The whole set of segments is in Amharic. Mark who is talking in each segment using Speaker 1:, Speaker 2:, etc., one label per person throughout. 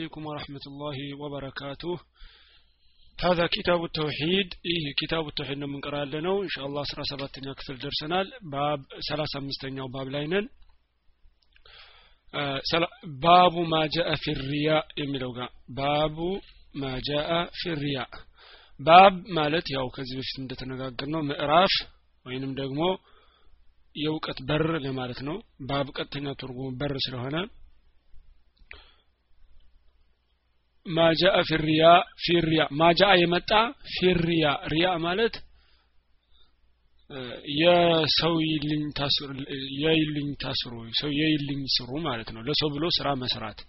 Speaker 1: عليكم ورحمة الله وبركاته هذا كتاب التوحيد إيه كتاب التوحيد من قرأ لنا إن شاء الله سرى سباتنا كفل درسنا باب سلاسة مستنيا وباب لاينن آه باب ما جاء في الرياء የሚለው ጋር ባቡ ما جاء في الرياء ባብ ማለት ያው ከዚህ በፊት እንደተነጋገር ነው ምዕራፍ ወይንም ደግሞ የእውቀት በር ለማለት ነው ባብ ቀጥተኛ ትርጉሙ በር ስለሆነ ማጃአ ፊሪያ ፊሪያ ማጃአ የመጣ ፊሪያ ሪያ ማለት የሰው ይልኝ ታስሩ የይልኝ ታስሩ ሰው የይልኝ ስሩ ማለት ነው። ለሰው ብሎ ስራ መስራት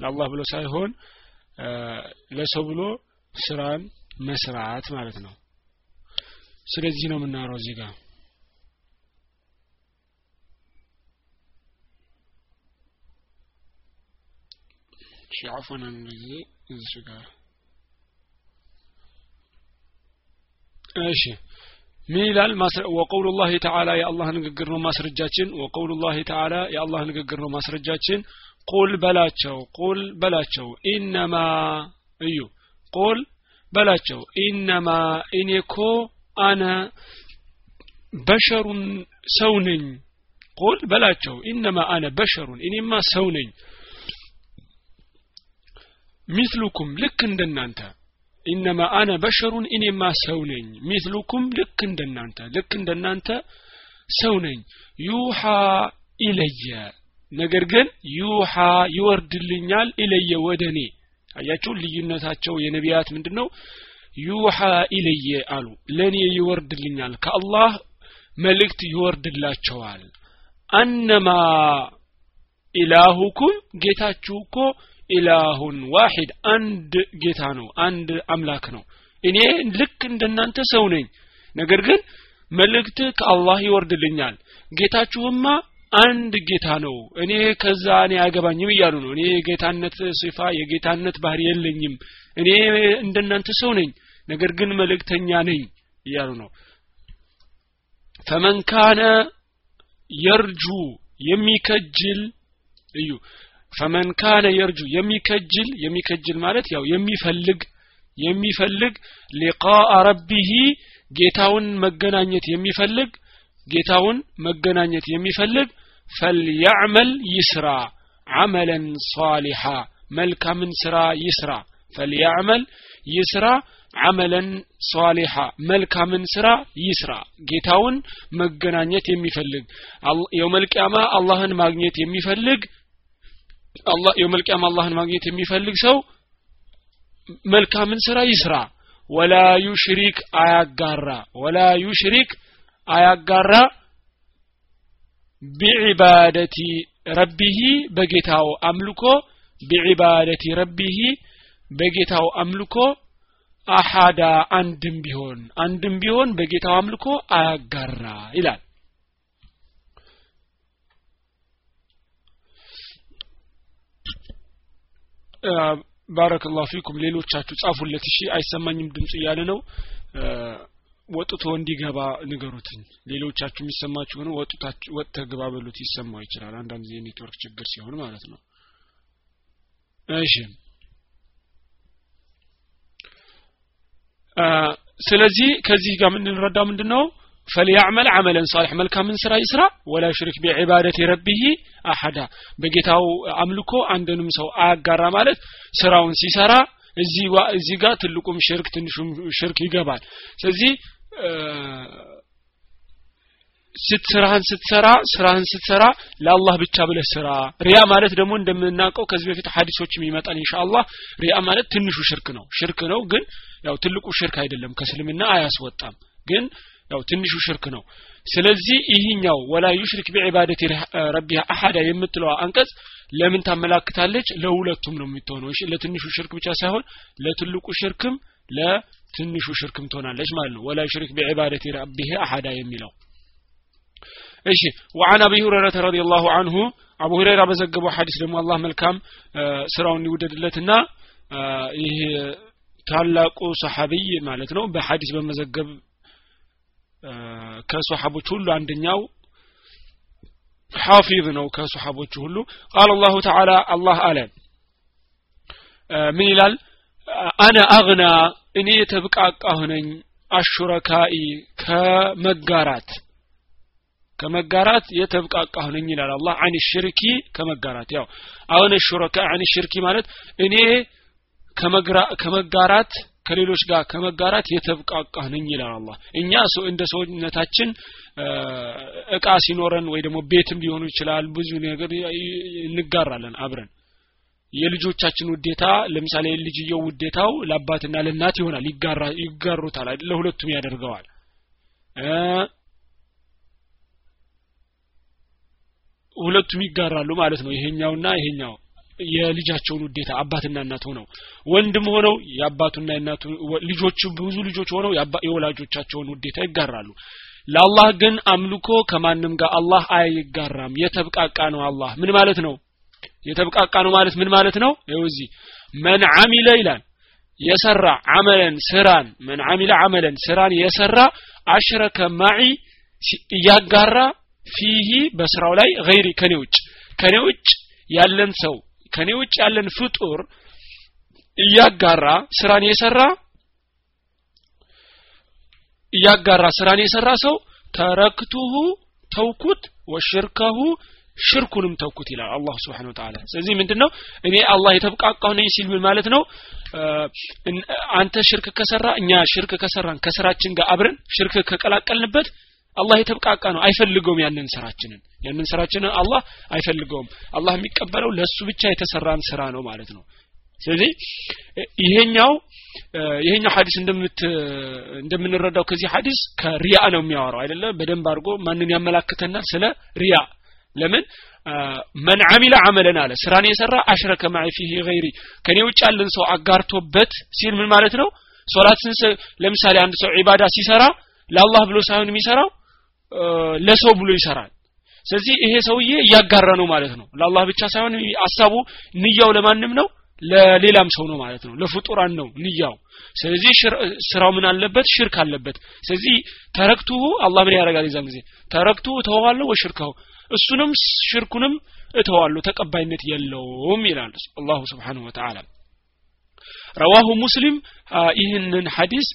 Speaker 1: ለአላህ ብሎ ሳይሆን ለሰው ብሎ ስራን መስራት ማለት ነው። ስለዚህ ነው የምናወራው እዚህ ጋር። እሺ አፎን ጊዜ እዚህ ጋር እሺ። ምን ይላል? ወቀውሉ ላህ ተዓላ የአላህ ንግግር ነው ማስረጃችን። ወቀውሉ ላህ ተዓላ የአላህ ንግግር ነው ማስረጃችን። ቁል በላቸው ቁል በላቸው። ኢነማ እዩ። ቁል በላቸው። ኢነማ እኔ ኮ አነ በሸሩን ሰው ነኝ። ቁል በላቸው። ኢነማ አነ በሸሩን። እኔማ ሰው ነኝ ሚስሉኩም ልክ እንደናንተ። ኢነማ አነ በሸሩን እኔማ ሰው ነኝ። ሚስሉኩም ልክ እንደናንተ ልክ እንደናንተ ሰው ነኝ። ዩሃ ኢለየ ነገር ግን ዩሃ ይወርድልኛል ኢለየ ወደ እኔ። አያቸው ልዩነታቸው የነቢያት ምንድን ነው ዩሃ ኢለየ አሉ። ለእኔ ይወርድልኛል ከአላህ መልእክት ይወርድላቸዋል። አነማ ኢላሁኩም ጌታችሁ እኮ ኢላሁን ዋሂድ አንድ ጌታ ነው አንድ አምላክ ነው። እኔ ልክ እንደናንተ ሰው ነኝ። ነገር ግን መልእክት ከአላህ ይወርድልኛል። ጌታችሁማ አንድ ጌታ ነው። እኔ ከዛ እኔ አያገባኝም እያሉ ነው። እኔ የጌታነት ሲፋ የጌታነት ባህሪ የለኝም። እኔ እንደናንተ ሰው ነኝ ነገር ግን መልእክተኛ ነኝ እያሉ ነው። ፈመን ካነ የርጁ የሚከጅል እዩ ፈመን ካነ የርጁ የሚከጅል የሚከጅል ማለት ያው የሚፈልግ የሚፈልግ ሊቃአ ረቢሂ ጌታውን መገናኘት የሚፈልግ ጌታውን መገናኘት የሚፈልግ ፈልያዕመል ይስራ አመለን ሷሊሓ መልካምን ስራ ይስራ። ፈልያዕመል ይስራ አመለን ሷሊሓ መልካምን ስራ ይስራ። ጌታውን መገናኘት የሚፈልግ የውመልቅያማ አላህን ማግኘት የሚፈልግ አላህ يوم القيامة አላህን ማግኘት የሚፈልግ ሰው መልካምን ስራ ይስራ። ولا يشرك አያጋራ ولا يشرك አያጋራ بعبادة ربه በጌታው አምልኮ بعبادة ربه በጌታው አምልኮ أحدا አንድም ቢሆን አንድም ቢሆን በጌታው አምልኮ አያጋራ ይላል ባረከላሁ ፊኩም ሌሎቻችሁ ጻፉለት። እሺ አይሰማኝም ድምጽ እያለ ነው። ወጥቶ እንዲገባ ንገሩትኝ። ሌሎቻችሁ የሚሰማችሁ ሆነ ወጥተ ግባ በሉት። ይሰማው ይችላል። አንዳንድ ጊዜ ኔትወርክ ችግር ሲሆን ማለት ነው። እሺ። ስለዚህ ከዚህ ጋር የምንረዳው ምንድን ነው ፈልያዕመል አመለን ሳሊሕ መልካምን ስራ ይስራ? ወላ ሽሪክ ቢዒባደት ረቢሂ አሐዳ። በጌታው አምልኮ አንድንም ሰው አያጋራ ማለት ስራውን ሲሰራ እዚህ ጋር ትልቁም ሽርክ ትንሹም ሽርክ ይገባል። ስለዚህ ስትስራህን ስትሰራ ስራህን ስትሰራ ለአላህ ብቻ ብለህ ስራ። ሪያ ማለት ደግሞ እንደምናውቀው ከዚህ በፊት ሀዲሶችም ይመጣል ኢንሻአላህ። ሪያ ማለት ትንሹ ሽርክ ነው። ሽርክ ነው ግን ያው ትልቁ ሽርክ አይደለም። ከእስልምና አያስወጣም። ግን ያው ትንሹ ሽርክ ነው። ስለዚህ ይህኛው ولا يشرك بعبادة ربه أحدا የምትለዋ አንቀጽ ለምን ታመላክታለች? ለሁለቱም ነው የምትሆነው። ለትንሹ ሽርክ ብቻ ሳይሆን ለትልቁ ሽርክም ለትንሹ ሽርክም ትሆናለች ማለት ነው። ولا يشرك بعبادة ربه أحدا የሚለው እሺ። وعن أبي هريرة رضي الله عنه አቡ ሁረይራ በዘገበው ሐዲስ ደግሞ አላህ መልካም ስራውን ይውደድለትና ይህ ታላቁ ሰሐቢይ ማለት ነው በሐዲስ በመዘገብ ከሶሐቦች ሁሉ አንደኛው ሐፊዝ ነው ከሶሐቦቹ ሁሉ። ቃል አላሁ ተዓላ አላህ አለ። ምን ይላል? አነ አግና እኔ የተብቃቃሁ ነኝ አሹረካኢ ከመጋራት። ከመጋራት የተብቃቃሁ ነኝ ይላል አላህ። አን ሽርኪ ከመጋራት። ያው አሁን ሹረካ አን ሽርኪ ማለት እኔ ከመጋራት ከሌሎች ጋር ከመጋራት የተብቃቃሁ ነኝ ይላል አላህ። እኛ እንደ ሰውነታችን እቃ ሲኖረን ወይ ደግሞ ቤትም ሊሆኑ ይችላል ብዙ ነገር እንጋራለን አብረን። የልጆቻችን ውዴታ ለምሳሌ ልጅየው ውዴታው ለአባትና ለእናት ይሆናል ይጋሩታል ለሁለቱም ያደርገዋል። ሁለቱም ይጋራሉ ማለት ነው። ይሄኛውና ይሄኛው የልጃቸውን ውዴታ አባትና እናት ሆነው ወንድም ሆነው የአባቱና የእናቱ ልጆቹ ብዙ ልጆች ሆነው የወላጆቻቸውን ውዴታ ይጋራሉ። ለአላህ ግን አምልኮ ከማንም ጋር አላህ አይጋራም። የተብቃቃ ነው አላህ። ምን ማለት ነው? የተብቃቃ ነው ማለት ምን ማለት ነው? እዚህ መን አሚለ ይላል የሰራ አመለን ስራን መን አሚለ አመለን ስራን የሰራ አሽረከ ማዒ እያጋራ ፊሂ በስራው ላይ ገይሪ ከኔ ውጭ ከኔ ውጭ ያለን ሰው ከኔ ውጭ ያለን ፍጡር እያጋራ ስራን የሰራ እያጋራ ስራን የሰራ ሰው ተረክቱሁ ተውኩት ወሽርከሁ ሽርኩንም ተውኩት ይላል አላህ ስብሓን ወተላ ስለዚህ ምንድን ነው እኔ አላህ የተብቃቃሁ ነኝ ሲል ምን ማለት ነው? አንተ ሽርክ ከሰራ እኛ ሽርክ ከሰራን ከስራችን ጋር አብረን ሽርክ ከቀላቀልንበት አላህ የተብቃቃ ነው። አይፈልገውም ያንን ስራችንን። ያንን ስራችንን አላህ አይፈልገውም። አላህ የሚቀበለው ለሱ ብቻ የተሰራን ስራ ነው ማለት ነው። ስለዚህ ይሄኛው ይሄኛው ሀዲስ እንደምት እንደምንረዳው ከዚህ ሀዲስ ከሪያ ነው የሚያወራው። አይደለ በደንብ አድርጎ ማንን ያመላክተና ስለ ሪያ። ለምን? መን አሚለ አመለን አለ። ስራን የሰራ አሽረከ ማዒ ፊህ ገይሪ። ከኔ ውጭ ያለን ሰው አጋርቶበት ሲል ምን ማለት ነው? ሶላትን ለምሳሌ አንድ ሰው ዒባዳ ሲሰራ ለአላህ ብሎ ሳይሆን የሚሰራው ለሰው ብሎ ይሰራል። ስለዚህ ይሄ ሰውዬ እያጋራ ነው ማለት ነው። ለአላህ ብቻ ሳይሆን አሳቡ ንያው ለማንም ነው ለሌላም ሰው ነው ማለት ነው። ለፍጡራን ነው ንያው። ስለዚህ ስራው ምን አለበት? ሽርክ አለበት። ስለዚህ ተረክቱሁ አላህ ምን ያደርጋል የዛን ጊዜ? ተረክቱሁ ተዋለሁ ወሽርካሁ እሱንም ሽርኩንም እተዋለሁ ተቀባይነት የለውም ይላል አላሁ ስብሓንሁ ወተዓላ። ረዋሁ ሙስሊም ይህንን ሐዲስ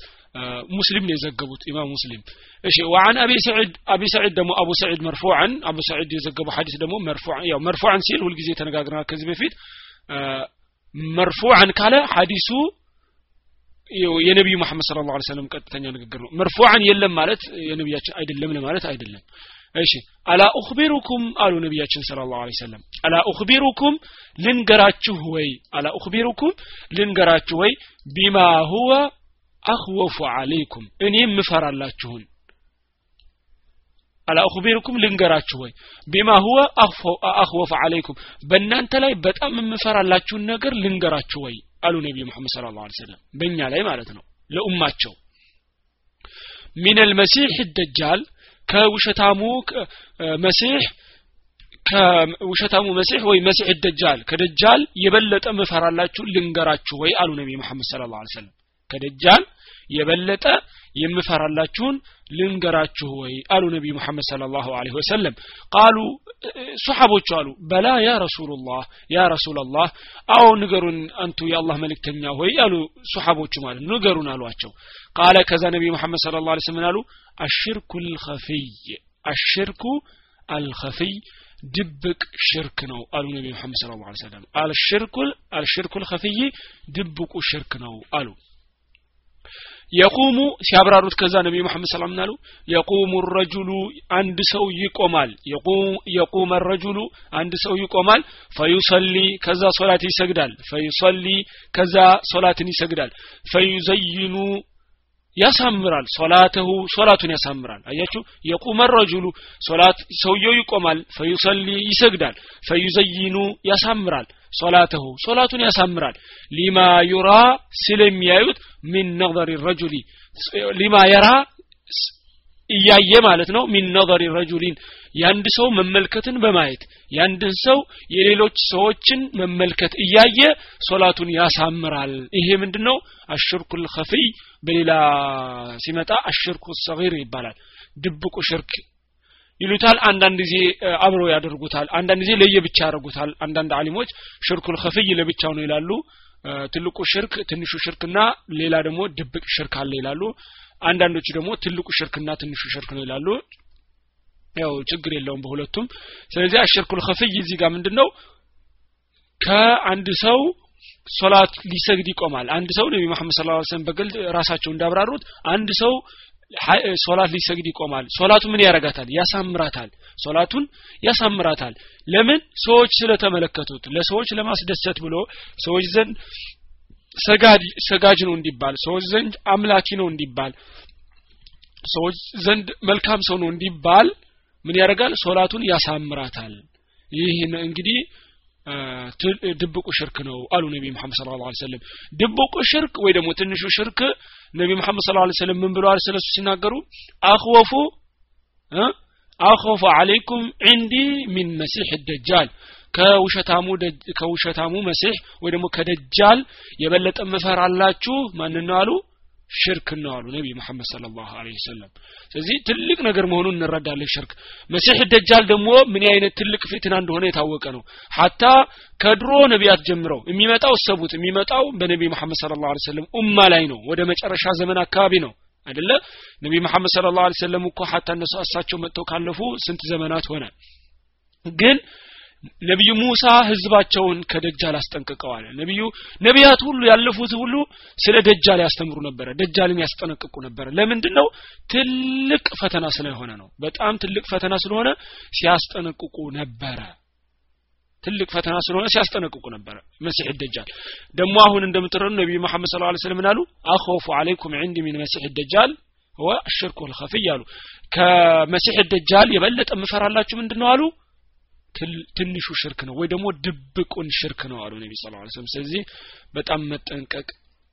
Speaker 1: ሙስሊም ነው የዘገቡት ኢማም ሙስሊም እሺ وعن ابي سعيد ابي سعيد ደግሞ አቡ ሰዒድ መርፉዓን አቡ ሰዒድ የዘገቡ ሐዲስ ደግሞ መርፉዓን ያው መርፉዓን ሲል ሁልጊዜ ተነጋግረናል ከዚህ በፊት መርፉዓን ካለ ሐዲሱ የነቢዩ መሐመድ ስለ ላሁ ሰለም ቀጥተኛ ንግግር ነው መርፉዓን የለም ማለት የነቢያችን አይደለም ለማለት አይደለም እሺ አላ ኡኽቢሩኩም አሉ ነቢያችን ስለ ላሁ ሰለም አላ ኡኽቢሩኩም ልንገራችሁ ወይ አላ ኡኽቢሩኩም ልንገራችሁ ወይ ቢማ ሁወ አኽወፉ አለይኩም እኔ ምፈራላችሁን አላ ኡኽቢሩኩም ልንገራችሁ ወይ? ቢማ ሁወ አኽወፍ አለይኩም በእናንተ ላይ በጣም የምፈራላችሁን ነገር ልንገራችሁ ወይ? አሉ ነቢዩ መሐመድ ስለ ላሁ ሰለም በእኛ ላይ ማለት ነው ለኡማቸው። ሚን አልመሲሕ ደጃል ከውሸታሙ መሲሕ ከውሸታሙ መሲሕ ወይ መሲሕ ደጃል ከደጃል የበለጠ ምፈራላችሁ ልንገራችሁ ወይ? አሉ ነቢ መሐመድ ስለ ላሁ ሰለም ከደጃል የበለጠ የምፈራላችሁን ልንገራችሁ ወይ? አሉ ነቢዩ ሙሐመድ ስለ ላሁ ለ ወሰለም። ቃሉ ሱሐቦቹ አሉ በላ ያ ረሱሉላህ ያ ረሱላላህ አዎ ንገሩን አንቱ የአላህ መልእክተኛ ሆይ አሉ ሱሐቦቹ ማለት ንገሩን አሏቸው። ቃለ ከዛ ነቢዩ ሙሐመድ ስለ ላ ስለም አሉ አሽርኩ ልኸፊይ አሽርኩ አልኸፊይ ድብቅ ሽርክ ነው አሉ ነቢ ሙሐመድ ስለ ላ ሰለም አልሽርኩ ልኸፊይ ድብቁ ሽርክ ነው አሉ የቁሙ ሲያብራሩት ከዛ ነቢ መሐመድ ሰላም ናሉ የቁሙ ረጁሉ አንድ ሰው ይቆማል። የቁመ ረጁሉ አንድ ሰው ይቆማል። فيصلي ከዛ ሶላት ይሰግዳል። فيصلي ከዛ ሶላትን ይሰግዳል። فيزين ያሳምራል። صلاته ሶላቱን ያሳምራል። አያችሁ? يقوم الرجل ሶላት ሰውየው ይቆማል فيصلي ይሰግዳል فيزين ያሳምራል። صلاته ሶላቱን ያሳምራል። لما يرى ስለሚያዩት من نظر رجل لما يرى እያየ ማለት ነው። من نظر رجل የአንድ ሰው መመልከትን በማየት የአንድን ሰው የሌሎች ሰዎችን መመልከት እያየ ሶላቱን ያሳምራል። ይሄ ምንድን ነው አሽርኩል ኸፊይ በሌላ ሲመጣ አሽርኩ ሰጊር ይባላል። ድብቁ ሽርክ ይሉታል። አንዳንድ ጊዜ አብረው ያደርጉታል። አንዳንድ ጊዜ ለየብቻ ያደርጉታል። አንዳንድ አሊሞች ሽርኩል ኸፊይ ለብቻው ነው ይላሉ። ትልቁ ሽርክ ትንሹ ሽርክና ሌላ ደግሞ ድብቅ ሽርክ አለ ይላሉ። አንዳንዶቹ ደግሞ ትልቁ ሽርክና ትንሹ ሽርክ ነው ይላሉ ያው ችግር የለውም በሁለቱም። ስለዚህ አሽርኩል ኸፍይ እዚህ ጋር ምንድነው? ከአንድ ሰው ሶላት ሊሰግድ ይቆማል። አንድ ሰው ነቢ መሐመድ ስለ ሰለም በግል ራሳቸው እንዳብራሩት አንድ ሰው ሶላት ሊሰግድ ይቆማል። ሶላቱ ምን ያረጋታል? ያሳምራታል። ሶላቱን ያሳምራታል። ለምን? ሰዎች ስለተመለከቱት። ለሰዎች ለማስደሰት ብሎ ሰዎች ዘንድ ሰጋጅ ነው እንዲባል ሰዎች ዘንድ አምላኪ ነው እንዲባል ሰዎች ዘንድ መልካም ሰው ነው እንዲባል ምን ያደርጋል? ሶላቱን ያሳምራታል። ይህ እንግዲህ ድብቁ ሽርክ ነው አሉ ነቢ መሐመድ ስለ ላ ሰለም ድብቁ ሽርክ ወይ ደግሞ ትንሹ ሽርክ ነቢ መሐመድ ስለ ላ ሰለም ምን ብለዋል ስለሱ ሲናገሩ? አኽወፉ አኽወፉ አለይኩም ዕንዲ ሚን መሲሕ ደጃል ከውሸታሙ ከውሸታሙ መሲሕ ወይ ደግሞ ከደጃል የበለጠ መፈራላችሁ ማን ነው አሉ ሽርክ ነው አሉ ነቢ መሐመድ ሰለላሁ ዐለይሂ ወሰለም። ስለዚህ ትልቅ ነገር መሆኑን እንረዳለን ሽርክ። መሲህ ደጃል ደግሞ ምን አይነት ትልቅ ፊትና እንደሆነ የታወቀ ነው። ሀታ ከድሮ ነቢያት ጀምረው የሚመጣው ሰቡት የሚመጣው በነቢ መሐመድ ሰለላሁ ዐለይሂ ወሰለም ኡማ ላይ ነው። ወደ መጨረሻ ዘመን አካባቢ ነው አይደለ? ነቢ መሐመድ ሰለላሁ ዐለይሂ ወሰለም እኮ ሀታ እነሱ እሳቸው መጥተው ካለፉ ስንት ዘመናት ሆነ? ግን ነቢዩ ሙሳ ህዝባቸውን ከደጃል አስጠንቅቀዋል ነቢዩ ነቢያት ሁሉ ያለፉት ሁሉ ስለ ደጃል ያስተምሩ ነበረ ደጃልን ያስጠነቅቁ ነበረ ለምንድን ነው ትልቅ ፈተና ስለሆነ ነው በጣም ትልቅ ፈተና ስለሆነ ሲያስጠነቅቁ ነበረ ትልቅ ፈተና ስለሆነ ሲያስጠነቅቁ ነበረ መሲሕ ደጃል ደግሞ አሁን እንደምትረዱ ነቢዩ መሐመድ ስለ ላ ስለም አሉ አኸፉ አለይኩም ዕንዲ ሚን መሲሕ ደጃል هو الشرك الخفي አሉ ከመሲሕ ደጃል የበለጠ ምፈራላችሁ ምንድን ነው አሉ ትንሹ ሽርክ ነው ወይ ደግሞ ድብቁን ሽርክ ነው አሉ ነቢ ስለዚህ በጣም መጠንቀቅ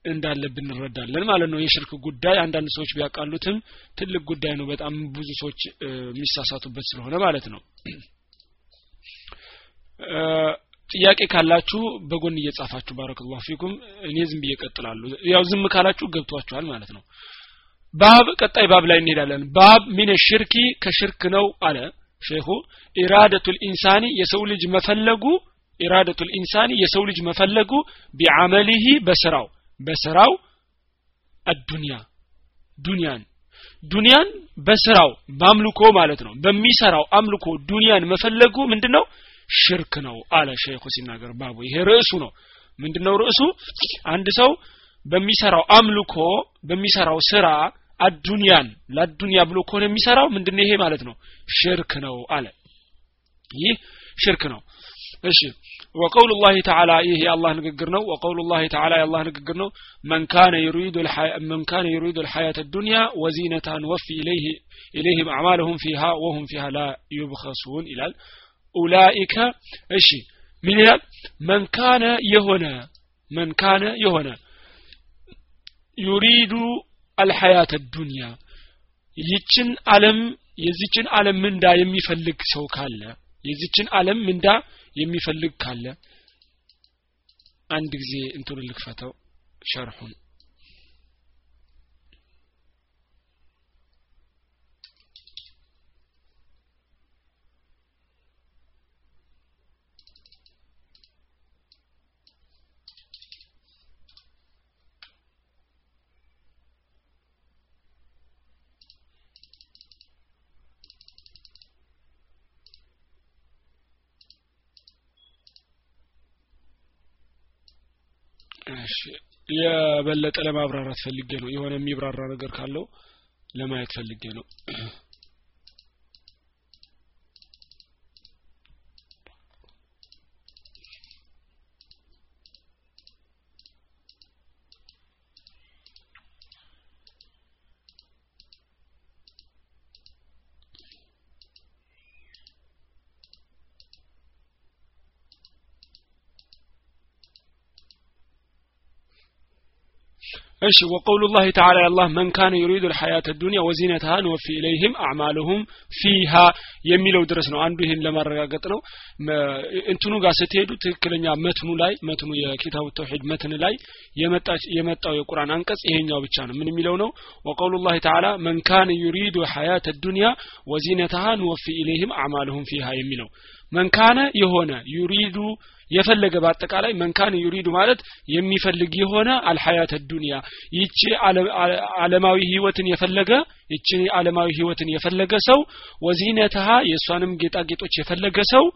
Speaker 1: እንዳለብን እንረዳለን ማለት ነው። የሽርክ ጉዳይ አንዳንድ ሰዎች ቢያቃሉትም ትልቅ ጉዳይ ነው። በጣም ብዙ ሰዎች የሚሳሳቱበት ስለሆነ ማለት ነው። ጥያቄ ካላችሁ በጎን እየጻፋችሁ ባረከላሁ ፊኩም። እኔ ዝም ብዬ ቀጥላሉ ያው ዝም ካላችሁ ገብቷችኋል ማለት ነው። باب ቀጣይ باب ላይ እንሄዳለን። باب من الشرك ከሽርክ ነው አለ ሼኹ إرادة الإنسان የሰው ልጅ መፈለጉ إرادة الإنسان የሰው ልጅ መፈለጉ بعمله በስራው በስራው الدنيا ዱንያን ዱንያን በስራው በአምልኮ ማለት ነው። በሚሰራው አምልኮ ዱንያን መፈለጉ ምንድነው? ሽርክ ነው አለ ሼኹ ሲናገር ባቡ። ይሄ ርዕሱ ነው። ምንድነው ርዕሱ? አንድ ሰው በሚሰራው አምልኮ በሚሰራው ስራ አዱንያን ለአዱንያ ብሎ ከሆነ የሚሰራው ምንድነው ይሄ ማለት ነው ሽርክ ነው አለ ይህ ሽርክ ነው እሺ وقول الله تعالى ይህ የአላህ ንግግር ነው وقول الله تعالى የአላህ ንግግር ነው من كان يريد الحياة من كان يريد الحياة الدنيا وزينتها نوفي إليه إليهم أعمالهم فيها وهم فيها لا يبخسون إلى أولئك እሺ ምን ይላል من كان የሆነ من كان የሆነ يريد አልሐያተ ዱንያ። ይችን ዓለም የዚችን ዓለም ምንዳ የሚፈልግ ሰው ካለ የዚችን አለም ምንዳ የሚፈልግ ካለ አንድ ጊዜ እንትኑ ልክፈተው ሸርሁን የበለጠ ለማብራራት ፈልጌ ነው። የሆነ የሚብራራ ነገር ካለው ለማየት ፈልጌ ነው እሺ وقول الله تعالى አላህ من كان يريد الحياة الدنيا وزينتها نوف إليهم أعمالهم فيها የሚለው ድረስ ነው። አንዱ ይህን ለማረጋገጥ ነው። እንትኑ ጋር ስትሄዱ ትክክለኛ መትኑ ላይ መትኑ የኪታቡ ተውሒድ መትን ላይ የመጣው የቁርአን አንቀጽ ይሄኛው ብቻ ነው። ምን የሚለው ነው? وقول الله تعالى من كان يريد الحياة الدنيا وزينتها نوف إليهم أعمالهم فيها የሚለው። من كان የሆነ يريد የፈለገ በአጠቃላይ መንካን ዩሪዱ ማለት የሚፈልግ የሆነ አልሐያት ዱንያ። ይቺ ዓለማዊ ህይወትን የፈለገ ይቺ ዓለማዊ ህይወትን የፈለገ ሰው ወዚነትሃ የእሷንም ጌጣጌጦች የፈለገ ሰው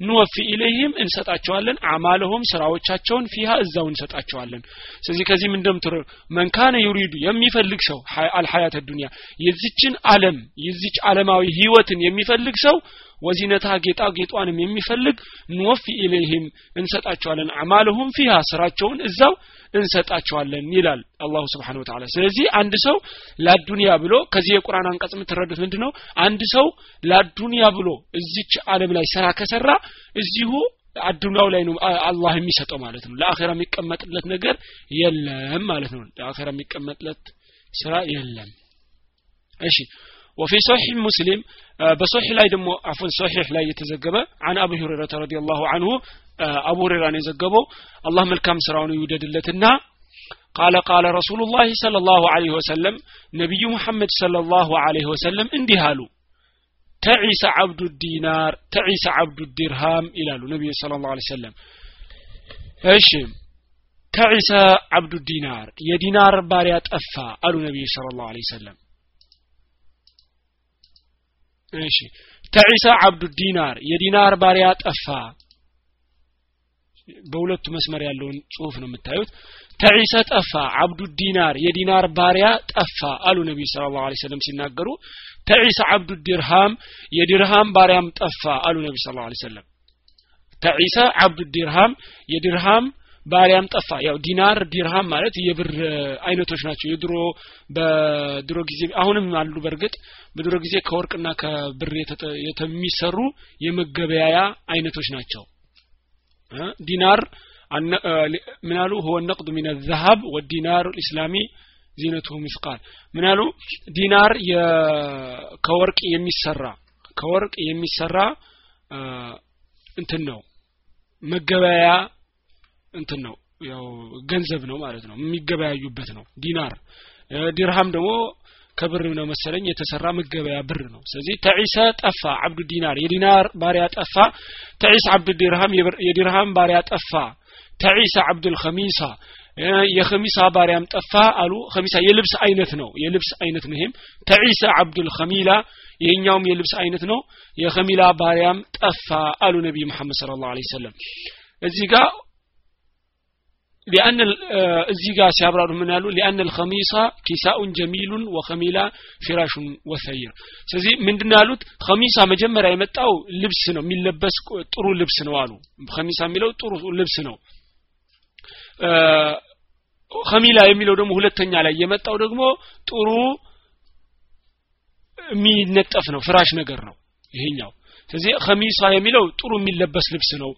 Speaker 1: ንወፊ ኢለይህም እንሰጣቸዋለን አማለሁም ስራዎቻቸውን ፊሃ እዛው እንሰጣቸዋለን። ስለዚህ ከዚህ እንደምትረ መንካነ ዩሪዱ የሚፈልግ ሰው አልሐያት ዱንያ የዚችን ዓለም የዚች ዓለማዊ ህይወትን የሚፈልግ ሰው ወዚነታ ጌጣጌጧንም የሚፈልግ ንወፊ ኢለይህም እንሰጣቸዋለን አማለሁም ፊሃ ስራቸውን እዛው እንሰጣቸዋለን ይላል አላሁ ስብሓን ወተላ ስለዚህ አንድ ሰው ለአዱንያ ብሎ ከዚህ የቁርአን አንቀጽ የምትረዱት ምንድ ነው አንድ ሰው ለአዱንያ ብሎ እዚች አለም ላይ ስራ ከሰራ እዚሁ አዱናው ላይ ነው አላህ የሚሰጠው ማለት ነው። ለአኼራ የሚቀመጥለት ነገር የለም ማለት ነው። ለአኼራ የሚቀመጥለት ስራ የለም። እሺ وفي صحيح مسلم በሶሒህ ላይ ደግሞ አፎን ሶሒህ ላይ የተዘገበ አን አቡ ሁረይረተ ረዲየላሁ አንሁ አቡ ሁረይራ ነው የዘገበው አላህ መልካም ስራውን ይውደድለትና ቃለ ቃለ ረሱሉላህ ሰለላሁ ዐለይሂ ወሰለም ነቢዩ ሙሐመድ ሰለላሁ ዐለይሂ ወሰለም እንዲህ አሉ ተዒሰ አብዱ ዲናር ተዒሰ አብዱ ዲርሃም ይላሉ ነቢዩ ሰለላሁ ዐለይሂ ወሰለም እሺ ተዒሰ አብዱ ዲናር የዲናር ባሪያ ጠፋ አሉ ነቢዩ ሰለላሁ ዐለይሂ ወሰለም እሺ ተዒሳ አብዱ ዲናር የዲናር ባሪያ ጠፋ። በሁለቱ መስመር ያለውን ጽሁፍ ነው የምታዩት። ተዒሰ ጠፋ አብዱ ዲናር የዲናር ባሪያ ጠፋ አሉ ነቢዩ ስለ ላሁ ሰለም ሲናገሩ። ተዒሰ አብዱ ዲርሃም የዲርሃም ባሪያም ጠፋ አሉ ነቢ ስ ላሁ ሰለም تعس عبد الدرهم የዲርሃም ባሪያም ጠፋ። ያው ዲናር ዲርሃም ማለት የብር አይነቶች ናቸው። የድሮ በድሮ ጊዜ አሁንም አሉ በእርግጥ በድሮ ጊዜ ከወርቅና ከብር የሚሰሩ የመገበያያ አይነቶች ናቸው። ዲናር ምናሉ هو نقد من ذهب والدينار الإسلامي زنته مثقال። ምናሉ ዲናር ከወርቅ የሚሰራ ከወርቅ የሚሰራ እንትን ነው። መገበያያ እንትን ነው። ያው ገንዘብ ነው ማለት ነው። የሚገበያዩበት ነው። ዲናር ዲርሃም ደግሞ ከብር ነው መሰለኝ የተሰራ መገበያ ብር ነው። ስለዚህ ተዒሰ ጠፋ አብዱ ዲናር የዲናር ባሪያ ጠፋ። ተዒስ አብዱ ዲርሃም የዲርሃም ባሪያ ጠፋ። ተዒሰ አብዱል ኸሚሳ የኸሚሳ ባሪያም ጠፋ አሉ። ኸሚሳ የልብስ አይነት ነው የልብስ አይነት ነው ይሄም። ተዒሰ አብዱል ኸሚላ ይሄኛውም የልብስ አይነት ነው። የኸሚላ ባሪያም ጠፋ አሉ ነቢይ መሐመድ ስለ ላሁ ሰለም እዚህ ጋር ሊአን እዚህ ጋር ሲያብራሩ ምን ያሉ ሊአን ልከሚሳ ኪሳኡን ጀሚሉን ወከሚላ ፊራሹን ወሰይር ስለዚህ ምንድን ያሉት? ከሚሳ መጀመሪያ የመጣው ልብስ ነው የሚለበስ ጥሩ ልብስ ነው አሉ። ከሚሳ የሚለው ጥሩ ልብስ ነው። ከሚላ የሚለው ደግሞ ሁለተኛ ላይ የመጣው ደግሞ ጥሩ የሚነጠፍ ነው ፍራሽ ነገር ነው ይሄኛው። ስለዚህ ከሚሳ የሚለው ጥሩ የሚለበስ ልብስ ነው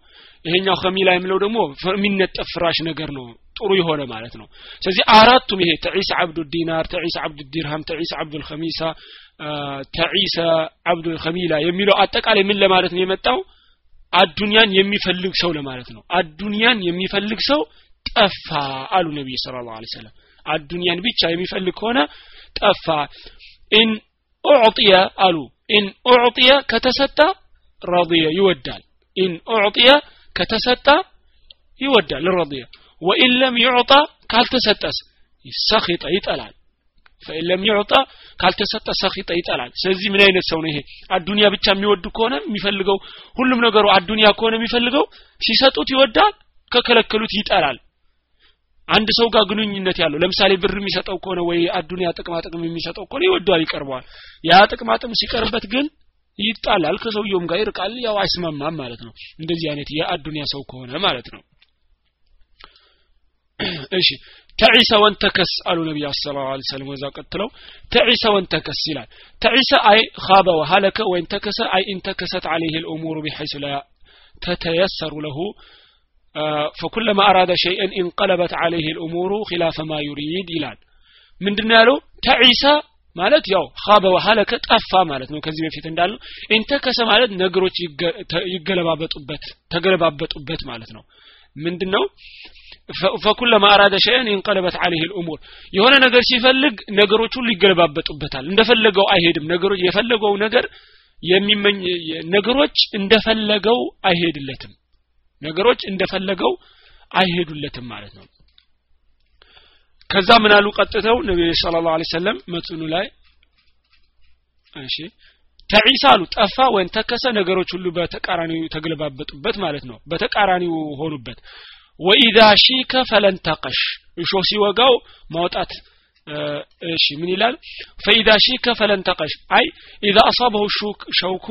Speaker 1: ይሄኛው ከሚላ የሚለው ደግሞ የሚነጠፍ ፍራሽ ነገር ነው። ጥሩ የሆነ ማለት ነው። ስለዚህ አራቱም ይሄ ተዒሳ አብዱ ዲናር ተዒሳ አብዱ ዲርሃም ተዒሳ አብዱ ልከሚሳ ተዒሳ አብዱ ልከሚላ የሚለው አጠቃላይ ምን ለማለት ነው የመጣው? አዱንያን የሚፈልግ ሰው ለማለት ነው። አዱንያን የሚፈልግ ሰው ጠፋ አሉ ነቢይ صلى الله عليه وسلم አዱንያን ብቻ የሚፈልግ ከሆነ ጠፋ። إن أعطي አሉ። إن أعطي ከተሰጠ رضي ይወዳል። إن أعطي ከተሰጠ ይወዳል رضي وإن لم يعط ካልተሰጠስ سخط ይጠላል። فإن لم يعط ካልተሰጠ سخط ይጠላል። ስለዚህ ምን አይነት ሰው ነው ይሄ? አዱንያ ብቻ የሚወዱ ከሆነ የሚፈልገው ሁሉም ነገሩ አዱንያ ከሆነ የሚፈልገው ሲሰጡት ይወዳል ከከለከሉት ይጠላል። አንድ ሰው ጋር ግንኙነት ያለው ለምሳሌ ብር የሚሰጠው ከሆነ ወይ አዱንያ ጥቅማ ጥቅም የሚሰጠው ከሆነ ይወደዋል ይቀርበዋል። ያ ጥቅማ ጥቅም ሲቀርበት ግን ይጣላል ከሰውየውም ጋር ይርቃል ያው አይስማማም ማለት ነው እንደዚህ አይነት የአዱንያ ሰው ከሆነ ማለት ነው እሺ ተዒሰ ወንተከስ አሉ ነቢይ ስለ ላ ሰለም ወዛ ቀጥለው ተዒሰ ወንተከስ ይላል ተዒሰ አይ ካበ ወሀለከ ወይንተከሰ አይ ኢንተከሰት አለይህ ልእሙሩ ቢሐይሱ ላ ተተየሰሩ ለሁ فكلما أراد شيئا انقلبت عليه الأمور خلاف ما يريد ይላል ምንድነው ያለው ተዒሳ ማለት ያው ኻበ ወሀለከ ጠፋ ማለት ነው። ከዚህ በፊት እንዳልነው ኢንተከሰ ማለት ነገሮች ይገለባበጡበት ተገለባበጡበት ማለት ነው። ምንድነው? ፈኩለማ አራደ ሸይን ኢንቀለበት አለህ የሆነ ነገር ሲፈልግ ነገሮች ሁሉ ይገለባበጡበታል። እንደፈለገው አይሄድም። ነገሮች የፈለገው ነገር የሚመኝ ነገሮች እንደፈለገው አይሄድለትም። ነገሮች እንደፈለገው አይሄዱለትም ማለት ነው ከዛ ምን አሉ? ቀጥተው ነቢዩ ስለ ላሁ ሰለም መትኑ ላይ። እሺ። ተዒሳ አሉ። ጠፋ ወይም ተከሰ ነገሮች ሁሉ በተቃራኒው ተገለባበጡበት ማለት ነው። በተቃራኒው ሆኑበት። ወኢዛ ሺከ ፈለን ተቀሽ። እሾህ ሲወጋው ማውጣት። እሺ። ምን ይላል? ፈኢዛ ሺከ ፈለን ተቀሽ። አይ ኢዛ አሳበሁ ሸውኩ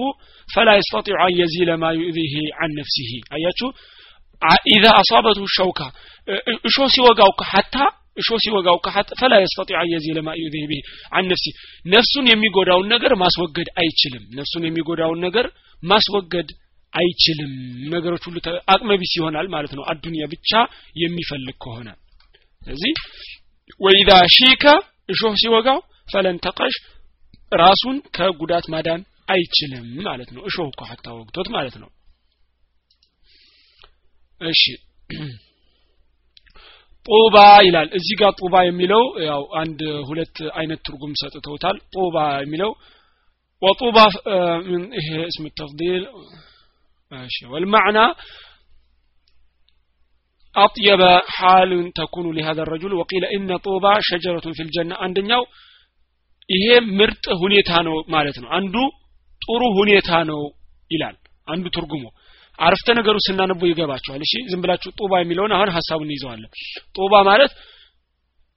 Speaker 1: ፈላ የስተጢዑ አን የዚለ ማ ዩእዚህ አን ነፍሲህ አያችሁ? ኢዛ አሳበቱ ሸውካ። እሾህ ሲወጋው ሀታ እሾ ሲወጋው ከሐጥ ፈላ የስተጢዕ አየዚለ ማ ዩዚህ ቢህ አን ነፍሲ። ነፍሱን የሚጎዳውን ነገር ማስወገድ አይችልም። ነፍሱን የሚጎዳውን ነገር ማስወገድ አይችልም። ነገሮች ሁሉ አቅመቢስ ይሆናል ማለት ነው። አዱንያ ብቻ የሚፈልግ ከሆነ። ስለዚህ ወኢዛ ሺከ እሾህ ሲወጋው ፈለን ተቀሽ ራሱን ከጉዳት ማዳን አይችልም ማለት ነው። እሾህ እኮ ሀታ ወግቶት ማለት ነው። እሺ ጡባ ይላል እዚህ ጋር ጡባ የሚለው ያው አንድ ሁለት አይነት ትርጉም ሰጥተውታል ጡባ የሚለው ወጡባ ምን ይሄ اسم التفضيل ماشي والمعنى أطيب حال تكون لهذا الرجل وقيل إن طوبى شجرة في الجنة عندنا ይሄ ምርጥ ሁኔታ ነው ማለት ነው አንዱ ጥሩ ሁኔታ ነው ይላል አንዱ ትርጉሙ አረፍተ ነገሩ ስናነቡ ይገባቸዋል። እሺ ዝም ብላችሁ ጡባ የሚለውን አሁን ሀሳቡን ይዘዋለን ጡባ ማለት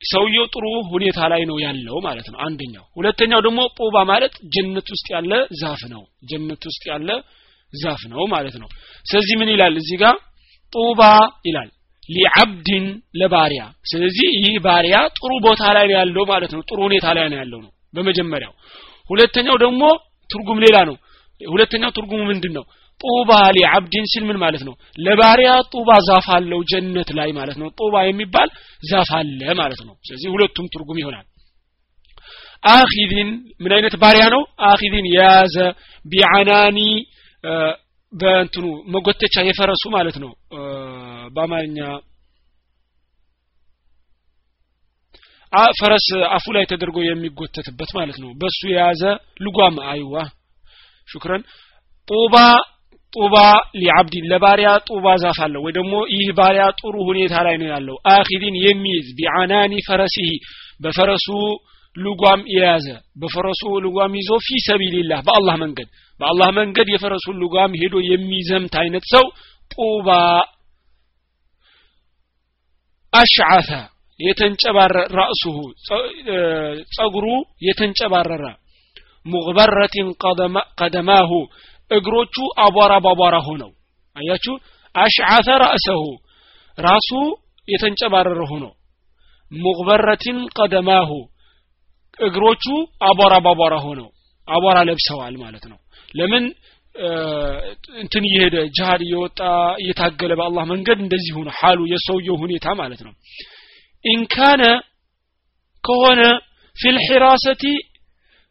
Speaker 1: ሰውየው ጥሩ ሁኔታ ላይ ነው ያለው ማለት ነው አንደኛው። ሁለተኛው ደግሞ ጡባ ማለት ጀነት ውስጥ ያለ ዛፍ ነው ጀነት ውስጥ ያለ ዛፍ ነው ማለት ነው። ስለዚህ ምን ይላል እዚህ ጋር? ጡባ ይላል ሊዓብድን ለባሪያ። ስለዚህ ይህ ባሪያ ጥሩ ቦታ ላይ ነው ያለው ማለት ነው ጥሩ ሁኔታ ላይ ነው ያለው ነው በመጀመሪያው። ሁለተኛው ደግሞ ትርጉም ሌላ ነው። ሁለተኛው ትርጉሙ ምንድን ነው ጡባ ሊዓብድን ሲል ምን ማለት ነው? ለባሪያ ጡባ ዛፍ አለው ጀነት ላይ ማለት ነው። ጡባ የሚባል ዛፍ አለ ማለት ነው። ስለዚህ ሁለቱም ትርጉም ይሆናል። አኺዚን ምን አይነት ባሪያ ነው? አኺዚን የያዘ ቢዓናኒ በእንትኑ መጎተቻ የፈረሱ ማለት ነው። በአማርኛ ፈረስ አፉ ላይ ተደርጎ የሚጎተትበት ማለት ነው። በሱ የያዘ ልጓም። አይዋ ሹክረን። ጡባ ጡባ ሊዓብዲን ለባሪያ ጡባ ዛፍ አለው። ወይ ደግሞ ይህ ባሪያ ጥሩ ሁኔታ ላይ ነው ያለው። አኺዲን የሚይዝ ቢዓናኒ ፈረሲሂ በፈረሱ ልጓም የያዘ በፈረሱ ልጓም ይዞ ፊ ሰቢልላህ በአላህ መንገድ። በአላህ መንገድ የፈረሱን ልጓም ሄዶ የሚዘምት አይነት ሰው ጡባ አሽዓተ የተንጨባረ ራእሱሁ ጸጉሩ የተንጨባረረ ሙግበረትን ቀደማሁ እግሮቹ አቧራ ባቧራ ሆነው። አያችሁ? አሽዓተ ራእሰሁ። ራሱ የተንጨባረረ ሆኖ። ሙግበረትን ቀደማሁ። እግሮቹ አቧራ ባቧራ ሆነው። አቧራ ለብሰዋል ማለት ነው። ለምን? እንትን እየሄደ ጅሃድ እየወጣ እየታገለ በአላህ መንገድ እንደዚህ ሆነ ሐሉ የሰውየው ሁኔታ ማለት ነው። ኢንካነ ከሆነ ፊል ሒራሰቲ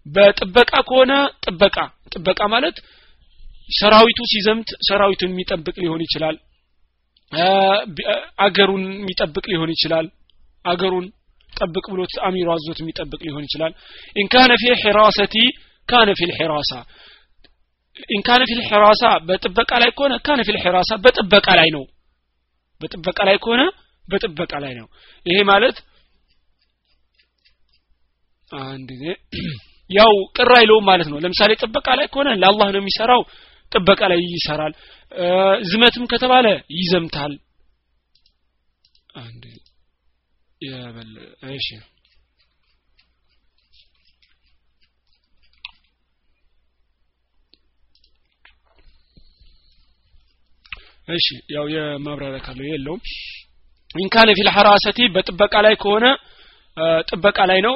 Speaker 1: በጥበቃ ከሆነ ጥበቃ። ጥበቃ ማለት ሰራዊቱ ሲዘምት ሰራዊቱን የሚጠብቅ ሊሆን ይችላል። አገሩን የሚጠብቅ ሊሆን ይችላል። አገሩን ጠብቅ ብሎት አሚሩ አዞት የሚጠብቅ ሊሆን ይችላል። ኢንካነ ፊ ሒራሰቲ ካነ ፊ ልሒራሳ ኢንካነ ፊ ልሒራሳ በጥበቃ ላይ ከሆነ ካነ ፊ ልሒራሳ በጥበቃ ላይ ነው። በጥበቃ ላይ ከሆነ በጥበቃ ላይ ነው። ይሄ ማለት አንድ ጊዜ ያው ቅር አይለውም ማለት ነው። ለምሳሌ ጥበቃ ላይ ከሆነ ለአላህ ነው የሚሰራው ጥበቃ ላይ ይሰራል። ዝመትም ከተባለ ይዘምታል። አንድ እሺ። ያው የማብራሪያ ካለው የለውም። ኢንካነ ፊል ሐራሰቲ በጥበቃ ላይ ከሆነ ጥበቃ ላይ ነው።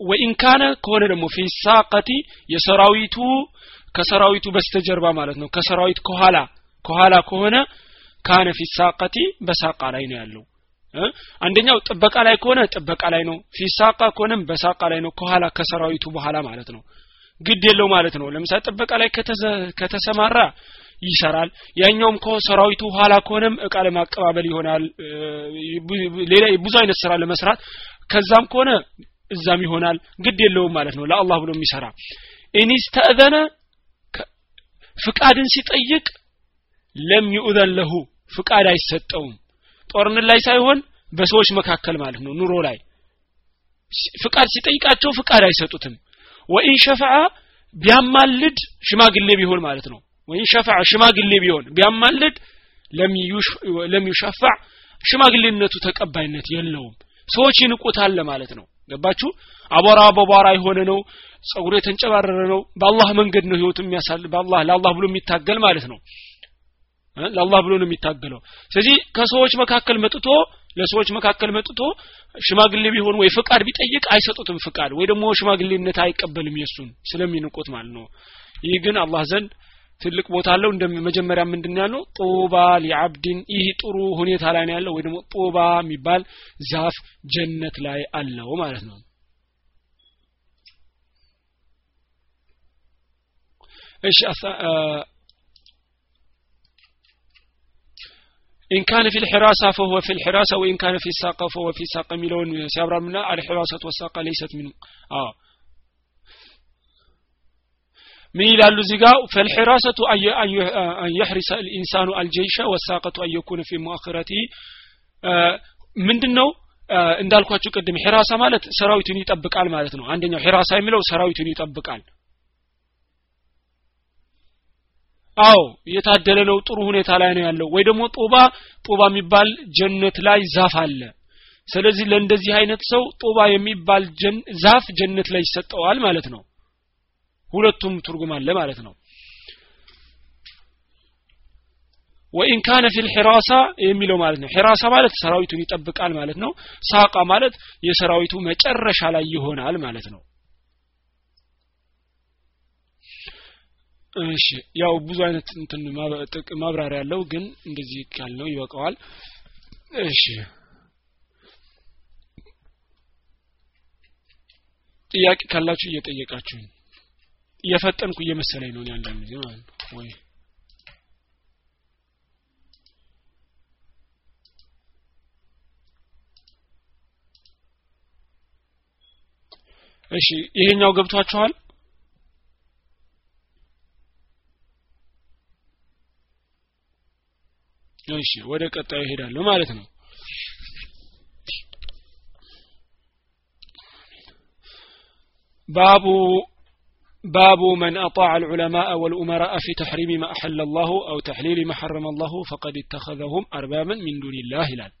Speaker 1: ወኢንካነ ከሆነ ደግሞ ፊ ሳቀቲ የሰራዊቱ ከሰራዊቱ በስተጀርባ ማለት ነው። ከሰራዊት ከኋላ ከኋላ ከሆነ ካነ ፊ በሳቃ ላይ ነው ያለው። አንደኛው ጥበቃ ላይ ከሆነ ጥበቃ ላይ ነው። ፊሳቃ ከሆነም በሳቃ ላይ ነው። ከኋላ ከሰራዊቱ በኋላ ማለት ነው። ግድ የለው ማለት ነው። ለምሳሌ ጥበቃ ላይ ከተሰማራ ይሰራል። ያኛውም ከሆነ ሰራዊቱ ኋላ ከሆነም እቃ ለማቀባበል ይሆናል። ሌላ ብዙ አይነት ስራ ለመስራት ከዛም ከሆነ እዛም ይሆናል። ግድ የለውም ማለት ነው። ለአላህ ብሎ የሚሰራ ኢኒስተእዘነ ፍቃድን ሲጠይቅ ለም ዩእዘን ለሁ ፍቃድ አይሰጠውም። ጦርነት ላይ ሳይሆን በሰዎች መካከል ማለት ነው ኑሮ ላይ። ፍቃድ ሲጠይቃቸው ፍቃድ አይሰጡትም። ወኢን ሸፈዓ ቢያማልድ ሽማግሌ ቢሆን ማለት ነው። ወይን ሸፈዓ ሽማግሌ ቢሆን ቢያማልድ ለም ዩሸፋዕ ሽማግሌነቱ ተቀባይነት የለውም። ሰዎች ይንቁታል ለማለት ነው። ገባችሁ? አቧራ በቧራ የሆነ ነው ጸጉሩ የተንጨባረረ ነው። በአላህ መንገድ ነው ህይወቱ የሚያሳል በአላህ ለአላህ ብሎ የሚታገል ማለት ነው። ለአላህ ብሎ ነው የሚታገለው። ስለዚህ ከሰዎች መካከል መጥቶ ለሰዎች መካከል መጥቶ ሽማግሌ ቢሆን ወይ ፍቃድ ቢጠይቅ አይሰጡትም ፍቃድ ወይ ደግሞ ሽማግሌነት አይቀበልም የሱን ስለሚንቁት ማለት ነው። ይህ ግን አላህ ዘንድ ትልቅ ቦታ አለው። እንደ መጀመሪያ ምንድን ያለው? ጡባ ሊዓብድን ይህ ጥሩ ሁኔታ ላይ ነው ያለው ወይ ደግሞ ጡባ የሚባል ዛፍ ጀነት ላይ አለው ማለት ነው እሺ إن كان في الحراسة فهو في الحراسة وإن كان في الساقة فهو في الساقة ميلون سيابرا منا الحراسة والساقة ليست من آه من ይላሉ እዚህ ጋር فالحراسة أن يحرس الإنسان الجيش والساقة أن يكون في مؤخرته ምንድን ነው እንዳልኳችሁ ቅድም ሒራሳ ማለት ሰራዊቱን ይጠብቃል ማለት ነው አንደኛው ሒራሳ የሚለው ሰራዊቱን ይጠብቃል አዎ የታደለ ነው ጥሩ ሁኔታ ላይ ነው ያለው። ወይ ደግሞ ጡባ ጡባ የሚባል ጀነት ላይ ዛፍ አለ። ስለዚህ ለእንደዚህ አይነት ሰው ጡባ የሚባል ዛፍ ጀነት ላይ ይሰጠዋል ማለት ነው። ሁለቱም ትርጉም አለ ማለት ነው። ወኢን ካነ ፊል ሒራሳ የሚለው ማለት ነው። ሒራሳ ማለት ሰራዊቱን ይጠብቃል ማለት ነው። ሳቃ ማለት የሰራዊቱ መጨረሻ ላይ ይሆናል ማለት ነው እሺ ያው ብዙ አይነት እንትን ማብራሪያ ያለው ግን እንደዚህ ካልነው ይበቃዋል እሺ። ጥያቄ ካላችሁ እየጠየቃችሁኝ እየፈጠንኩ እየመሰለኝ ነው አንዳንድ ጊዜ ማለት ነው። ወይ እሺ ይሄኛው ገብቷችኋል እሺ ወደ ቀጣዩ ይሄዳለሁ ማለት ነው ባቡ باب من أطاع العلماء والأمراء في تحريم ما أحل الله أو تحليل ما حرم الله فقد اتخذهم أربابا من دون الله ይላል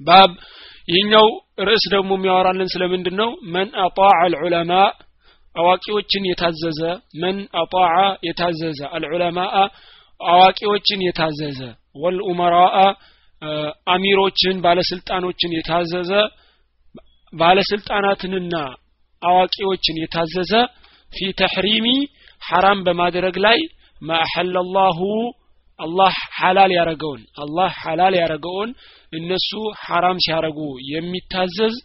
Speaker 1: ባብ ይህኛው ርዕስ ደግሞ የሚያወራልን ስለምንድን ነው መን አጣዕ አልዑለማ አዋቂዎችን የታዘዘ መን አጣዓ የታዘዘ አልዑለማአ አዋቂዎችን የታዘዘ ወልኡመራአ አሚሮችን ባለስልጣኖችን የታዘዘ ባለስልጣናትንና አዋቂዎችን የታዘዘ ፊ ተሕሪሚ ሐራም በማድረግ ላይ ማአሐለላሁ አላህ ሐላል ያረገውን አላህ ሐላል ያረገውን እነሱ ሐራም ሲያረጉ የሚታዘዝ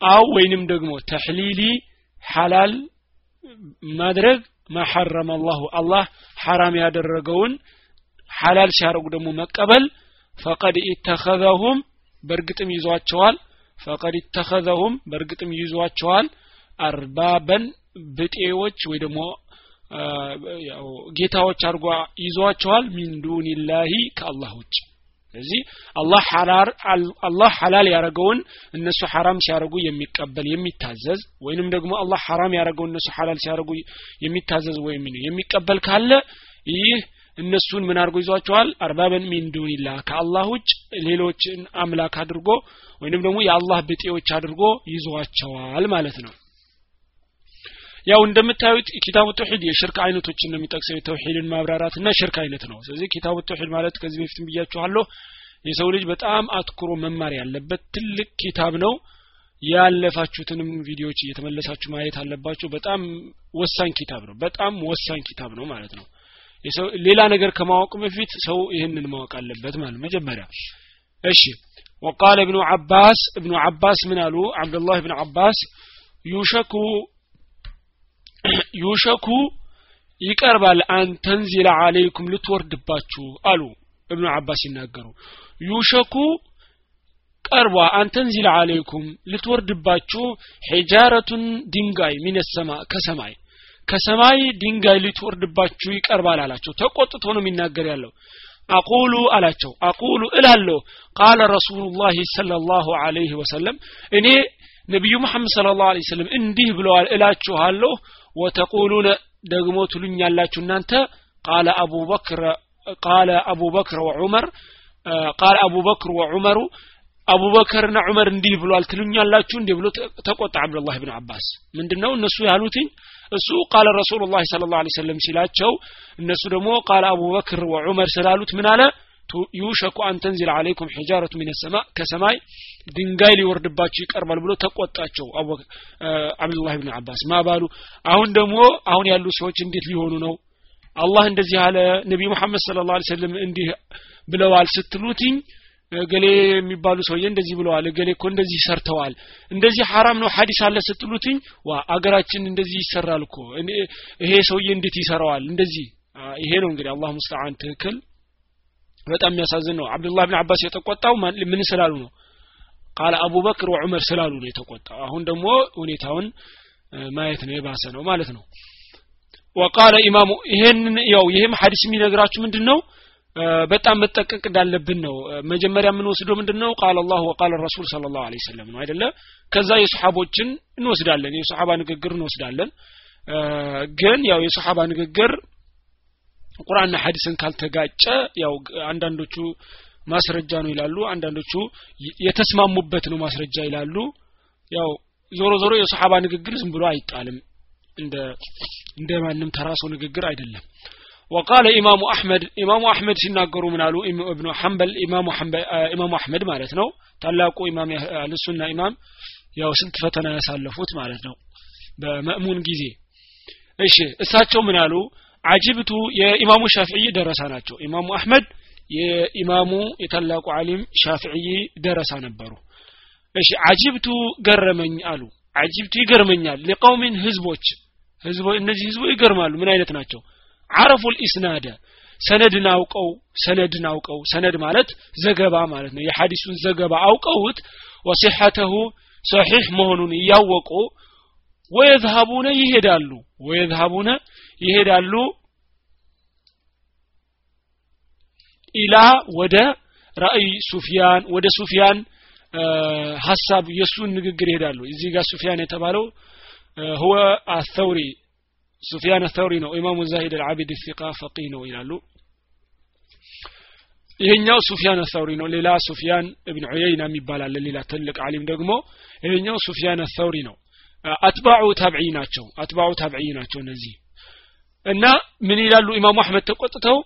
Speaker 1: አው ወይንም ደግሞ ተሕሊሊ ሐላል ማድረግ ማሐረመ አላሁ አላህ ሐራም ያደረገውን ሐላል ሲያደርጉ ደግሞ መቀበል ፈቀድ ኢተኸዘሁም በእርግጥም ይዟቸዋል። ፈቀድ ኢተኸዘሁም በእርግጥም ይዟቸዋል። አርባበን ብጤዎች ወይ ደግሞ ጌታዎች አድርጓ ይዟቸዋል። ሚን ዱኒላሂ ከአላህ ውጭ ስለዚህ አላህ ሐላል ያደረገውን እነሱ ሐራም ሲያደርጉ የሚቀበል የሚታዘዝ ወይንም ደግሞ አላህ ሐራም ያደረገው እነሱ ሐላል ሲያደርጉ የሚታዘዝ ወይም የሚቀበል ካለ ይህ እነሱን ምን አድርጎ ይዟቸዋል? አርባበን ሚን ዱኒላህ ከአላህ ውጭ ሌሎችን አምላክ አድርጎ ወይንም ደግሞ የአላህ ብጤዎች አድርጎ ይዟቸዋል ማለት ነው ያው እንደምታዩት ኪታቡ ተውሂድ የሽርክ አይነቶችን ነው የሚጠቅሰው የተውሂድን ማብራራትና ሽርክ አይነት ነው ስለዚህ ኪታቡ ተውሂድ ማለት ከዚህ በፊትም ብያችኋለሁ የሰው ልጅ በጣም አትኩሮ መማር ያለበት ትልቅ ኪታብ ነው ያለፋችሁትንም ቪዲዮዎች እየተመለሳችሁ ማየት አለባችሁ በጣም ወሳኝ ኪታብ ነው በጣም ወሳኝ ኪታብ ነው ማለት ነው የሰው ሌላ ነገር ከማወቅ በፊት ሰው ይህንን ማወቅ አለበት ማለት መጀመሪያ እሺ وقال ابن عباس ابن عباس من قالوا عبد الله بن عباس يوشك ዩሸኩ ይቀርባል አንተንዚለ አለይኩም ልትወርድባችሁ አሉ እብኑ አባስ ሲናገሩ። ዩሸኩ ቀርቧ አንተንዚለ አለይኩም ልትወርድባችሁ ሒጃረቱን ድንጋይ ሚነሰማ ከሰማይ ከሰማይ ድንጋይ ሊትወርድባችሁ ይቀርባል አላቸው። ተቆጥቶ ነው የሚናገር ያለው። አቁሉ አላቸው። አቁሉ እላለሁ ቃለ ረሱሉላህ ሰለላሁ ዐለይሂ ወሰለም። እኔ ነቢዩ መሐመድ ሰለላሁ ዐለይሂ ወሰለም እንዲህ ብለዋል እላችኋለሁ ወተቁሉነ ደግሞ ትሉኛላችሁ እናንተ። ቃለ አቡበክር ቃለ አቡበክር ወዑመር ቃለ አቡበክር ወዑመሩ አቡበከርና ዑመር እንዲህ ብሏል ትሉኛላችሁ እንዲህ ብሎ ተቆጣ አብዱላህ ብን አባስ። ምንድነው እነሱ ያሉትኝ? እሱ ቃለ ስለ ላ ሰለም ሲላቸው እነሱ ደግሞ ቃለ አቡበክር ወዑመር ስላሉት ምን አለ ዩሸኩ አን ተንዚል አለይኩም ሒጃረቱ ሚን ሰማ ከሰማይ ድንጋይ ሊወርድባቸው ይቀርባል ብሎ ተቆጣቸው። አብዱላህ ብን አባስ ማባሉ አሁን ደግሞ አሁን ያሉ ሰዎች እንዴት ሊሆኑ ነው? አላህ እንደዚህ አለ ነቢ ሙሐመድ ስለ ላ ሰለም እንዲህ ብለዋል ስትሉትኝ ገሌ የሚባሉ ሰውዬ እንደዚህ ብለዋል ገሌ እኮ እንደዚህ ሰርተዋል እንደዚህ ሐራም ነው ሐዲስ አለ ስትሉትኝ ዋ አገራችን እንደዚህ ይሰራል እኮ። ይሄ ሰውዬ እንዴት ይሰራዋል? እንደዚህ። ይሄ ነው እንግዲህ አላህ ሙስተዓን ትክክል በጣም የሚያሳዝን ነው። አብዱላህ ብን አባስ የተቆጣው ምን ስላሉ ነው? ቃለ አቡበክር ወዑመር ስላሉ ነው የተቆጣው። አሁን ደግሞ ሁኔታውን ማየት ነው የባሰ ነው ማለት ነው። ወቃለ ኢማሙ ይሄን ያው ይሄም ሐዲስ የሚነግራችሁ ምንድን ነው በጣም መጠቀቅ እንዳለብን ነው። መጀመሪያ የምንወስደው ምንድን ነው ቃል አላሁ ወቃል ረሱል ስለ ላሁ ለ ሰለም ነው አይደለ? ከዛ የሰሓቦችን እንወስዳለን የሰሓባ ንግግር እንወስዳለን። ግን ያው የሰሓባ ንግግር ቁርአንና ሐዲስን ካልተጋጨ ያው አንዳንዶቹ ማስረጃ ነው ይላሉ አንዳንዶቹ የተስማሙበት ነው ማስረጃ ይላሉ ያው ዞሮ ዞሮ የሰሓባ ንግግር ዝም ብሎ አይጣልም እንደ እንደ ማንም ተራሶ ንግግር አይደለም وقال إمام أحمد إمام أحمد ሲናገሩ ምን አሉ ኢብኑ ሐንበል ኢማሙ ኢማሙ አህመድ ማለት ነው ታላቁ ኢማም አልሱና ኢማም ያው ስንት ፈተና ያሳለፉት ማለት ነው በመእሙን ጊዜ እሺ እሳቸው ምን አሉ አጅብቱ የኢማሙ ሻፍዒ ደረሳ ናቸው። ኢማሙ አህመድ የኢማሙ የታላቁ ዓሊም ሻፍዒ ደረሳ ነበሩ። እሺ አጅብቱ ገረመኝ አሉ። አጅብቱ ይገርመኛል። ሊቀውሚን ህዝቦች ህዝቦ እነዚህ ህዝቦች ይገርማሉ። ምን አይነት ናቸው? አረፉ ልኢስናደ ሰነድን አውቀው ሰነድን አውቀው ሰነድ ማለት ዘገባ ማለት ነው። የሐዲሱን ዘገባ አውቀውት ወሲሐተሁ ሰሒሕ መሆኑን እያወቁ ወየዝሀቡነ ይሄዳሉ። ወየዝሀቡነ ይሄዳሉ ኢላ ወደ ራእይ ሱፊያን ወደ ሱፊያን ሀሳብ የእሱን ንግግር ይሄዳሉ እዚህ ጋር ሱፊያን የተባለው هو الثوري ሱፊያን አተውሪ ነው ኢማሙ ዛሂድ አልዓቢድ ፊቃ ፈቂህ ነው ይላሉ ይሄኛው ሱፊያን አተውሪ ነው ሌላ ሱፊያን እብን ዑየይና የሚባል አለ ሌላ ትልቅ አሊም ደግሞ ይሄኛው ሱፊያን አተውሪ ነው አትባዑ ታብዒ ናቸው አትባዑ ታብዒ ናቸው እነዚህ እና ምን ይላሉ? ኢማሙ አህመድ ተቆጥተው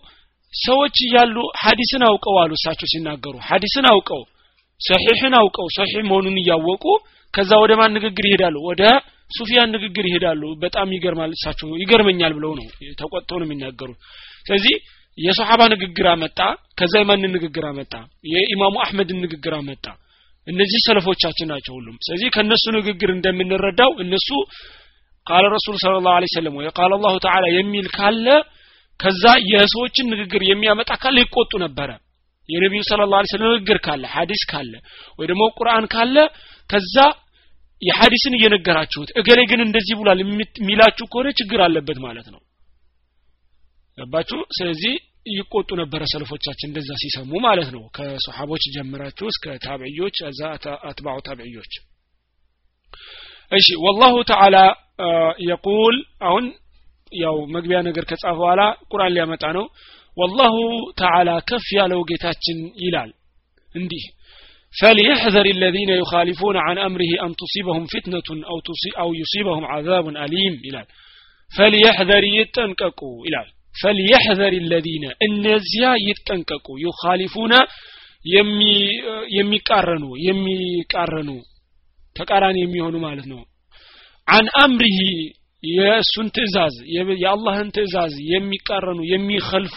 Speaker 1: ሰዎች እያሉ ሀዲስን አውቀው አሉ እሳቸው ሲናገሩ። ሀዲስን አውቀው ሰሒሕን አውቀው ሰሒሕ መሆኑን እያወቁ ከዛ ወደ ማን ንግግር ይሄዳሉ? ወደ ሱፊያን ንግግር ይሄዳሉ። በጣም ይገርማል እሳቸው። ይገርመኛል ብለው ነው ተቆጥተው ነው የሚናገሩት። ስለዚህ የሶሓባ ንግግር አመጣ ከዛ የማንን ንግግር አመጣ? የኢማሙ አህመድን ንግግር አመጣ። እነዚህ ሰለፎቻችን ናቸው ሁሉም። ስለዚህ ከእነሱ ንግግር እንደምንረዳው እነሱ ቃለ ረሱል ስለ ላሁ ሰለም ወይ ቃለ አላሁ ተዓላ የሚል ካለ ከዛ የሰዎችን ንግግር የሚያመጣ ካለ ይቆጡ ነበረ። የነቢዩ ስለ ላ ስለም ንግግር ካለ ሀዲስ ካለ ወይ ደግሞ ቁርአን ካለ ከዛ የሐዲስን እየነገራችሁት እገሌ ግን እንደዚህ ብሏል የሚላችሁ ከሆነ ችግር አለበት ማለት ነው። ገባችሁ? ስለዚህ ይቆጡ ነበረ ሰልፎቻችን እንደዛ ሲሰሙ ማለት ነው። ከሰሓቦች ጀምራችሁ እስከ ታብዕዮች እዛ አትባዑ ታብዕዮች እሺ ወላሁ ተዓላ የቁል አሁን ያው መግቢያ ነገር ከጻፈ በኋላ ቁርአን ሊያመጣ ነው ወላሁ ተዓላ ከፍ ያለው ጌታችን ይላል እንዲህ فليحذر الذين يخالفون عن أمره أن تصيبهم فتنة أو, أو يصيبهم عذاب أليم إلى فليحذر يتنككوا إلى فليحذر الذين النزيا يتنككوا يخالفون يمي የሚቃረኑ የሚቃረኑ ተቃራኒ የሚሆኑ ማለት ነው። አን አምሪሂ የእሱን ትእዛዝ የአላህን ትእዛዝ የሚቃረኑ የሚከልፉ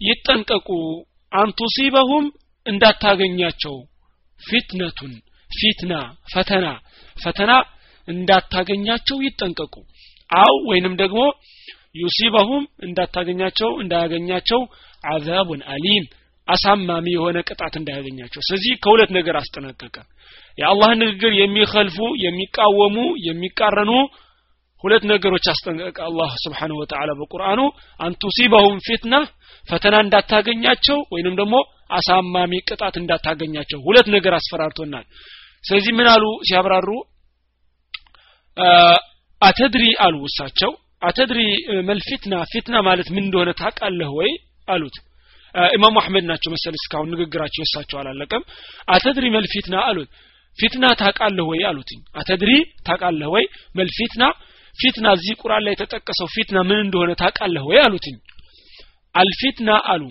Speaker 1: ይጠንቀቁ። አንቱሲበሁም እንዳታገኛቸው። ፊትነቱን ፊትና ፈተና ፈተና እንዳታገኛቸው ይጠንቀቁ። አው ወይንም ደግሞ ዩሲበሁም እንዳታገኛቸው እንዳያገኛቸው አዛቡን አሊም አሳማሚ የሆነ ቅጣት እንዳያገኛቸው። ስለዚህ ከሁለት ነገር አስጠነቀቀ የአላህን ንግግር የሚከልፉ የሚቃወሙ የሚቃረኑ ሁለት ነገሮች አስጠንቀቀ አላህ ስብሓንሁ ወተዓላ በቁርአኑ። አንቱሲበሁም ፊትና ፈተና እንዳታገኛቸው ወይንም ደግሞ አሳማሚ ቅጣት እንዳታገኛቸው ሁለት ነገር አስፈራርቶናል። ስለዚህ ምን አሉ ሲያብራሩ? አተድሪ አሉ እሳቸው። አተድሪ መልፊትና ፊትና ማለት ምን እንደሆነ ታውቃለህ ወይ አሉት። ኢማሙ አሕመድ ናቸው መሰል እስካሁን ንግግራቸው የሳቸው አላለቀም። አተድሪ መልፊትና አሉት ፊትና ታውቃለህ ወይ አሉትኝ። አተድሪ ታውቃለህ ወይ? መልፊትና ፊትና እዚህ ቁርአን ላይ የተጠቀሰው ፊትና ምን እንደሆነ ታውቃለህ ወይ አሉትኝ። አልፊትና አሉ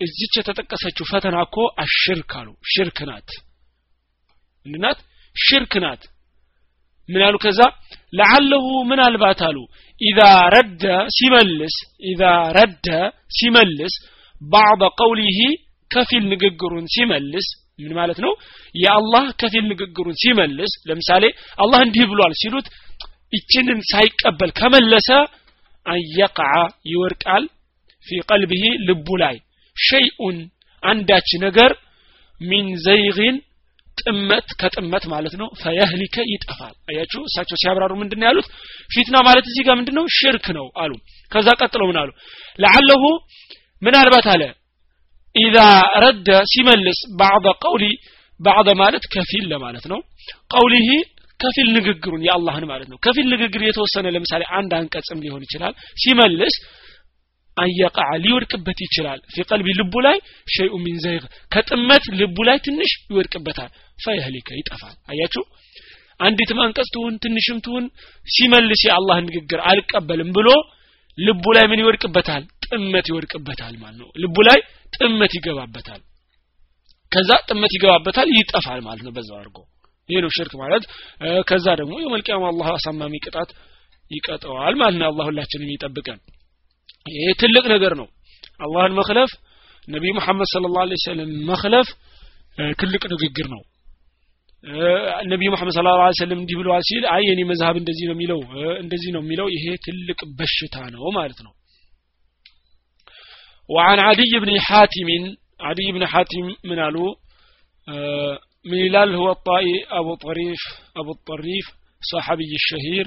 Speaker 1: እዚች የተጠቀሰችው ፈተና እኮ አሽርክ አሉ። ሽርክ ናት። ምንድናት ሽርክ ናት። ምን አሉ ከዛ? ለዓለሁ ምናልባት አሉ ኢዛ ረደ ሲመልስ ኢዛ ረደ ሲመልስ ባዕض ቀውሊህ ከፊል ንግግሩን ሲመልስ ምን ማለት ነው? የአላህ ከፊል ንግግሩን ሲመልስ ለምሳሌ አላህ እንዲህ ብሏል ሲሉት ይችንን ሳይቀበል ከመለሰ አንየቅዓ ይወርቃል ፊ ቀልብህ ልቡ ላይ ሸይኡን አንዳች ነገር ሚን ዘይግን ጥመት ከጥመት ማለት ነው። ፈየህሊከ ይጠፋል። አያችሁ እሳቸው ሲያብራሩ ምንድን ነው ያሉት? ፊትና ማለት እዚህ ጋር ምንድን ሽርክ ነው አሉ። ከዛ ቀጥለው ምን አሉ? ለዓለሁ ምናልባት አለ ኢዛ ረደ ሲመልስ ባዕض ቀውሊ ባዕض ማለት ከፊል ለማለት ነው ቀውሊህ ከፊል ንግግሩን የአላህን ማለት ነው ከፊል ንግግር የተወሰነ ለምሳሌ አንድ አንቀጽም ሊሆን ይችላል። ሲመልስ አንየቃ ሊወድቅበት ይችላል። ፊ ቀልቢ ልቡ ላይ ሸይኡ ሚን ዘይግ ከጥመት ልቡ ላይ ትንሽ ይወድቅበታል። ፈየህሊከ ይጠፋል። አያችሁ? አንዲትም አንቀጽ ትሁን ትንሽም ትሁን ሲመልስ የአላህ ንግግር አልቀበልም ብሎ ልቡ ላይ ምን ይወድቅበታል? ጥመት ይወድቅበታል ማለት ነው። ልቡ ላይ ጥመት ይገባበታል። ከዛ ጥመት ይገባበታል ይጠፋል ማለት ነው በዛው አድርጎ። ይሄ ነው ሽርክ ማለት። ከዛ ደግሞ የመልቂያም አላህ አሳማሚ ቅጣት ይቀጠዋል ማለት ነው። አላህ ሁላችንም ይጠብቀን። ይሄ ትልቅ ነገር ነው። አላህን መክለፍ ነቢይ መሐመድ ስለ ላሁ ሰለም መክለፍ ትልቅ ንግግር ነው ነቢዩ መሐመድ ስለ ላ ሰለም እንዲህ ብለዋል ሲል አይ የኔ መዝሀብ እንደዚህ ነው የሚለው እንደዚህ ነው የሚለው ይሄ ትልቅ በሽታ ነው ማለት ነው وعن عدي بن حاتم عدي بن حاتم من قالوا من هلال هو الطائي أبو طريف أبو الطريف صحابي الشهير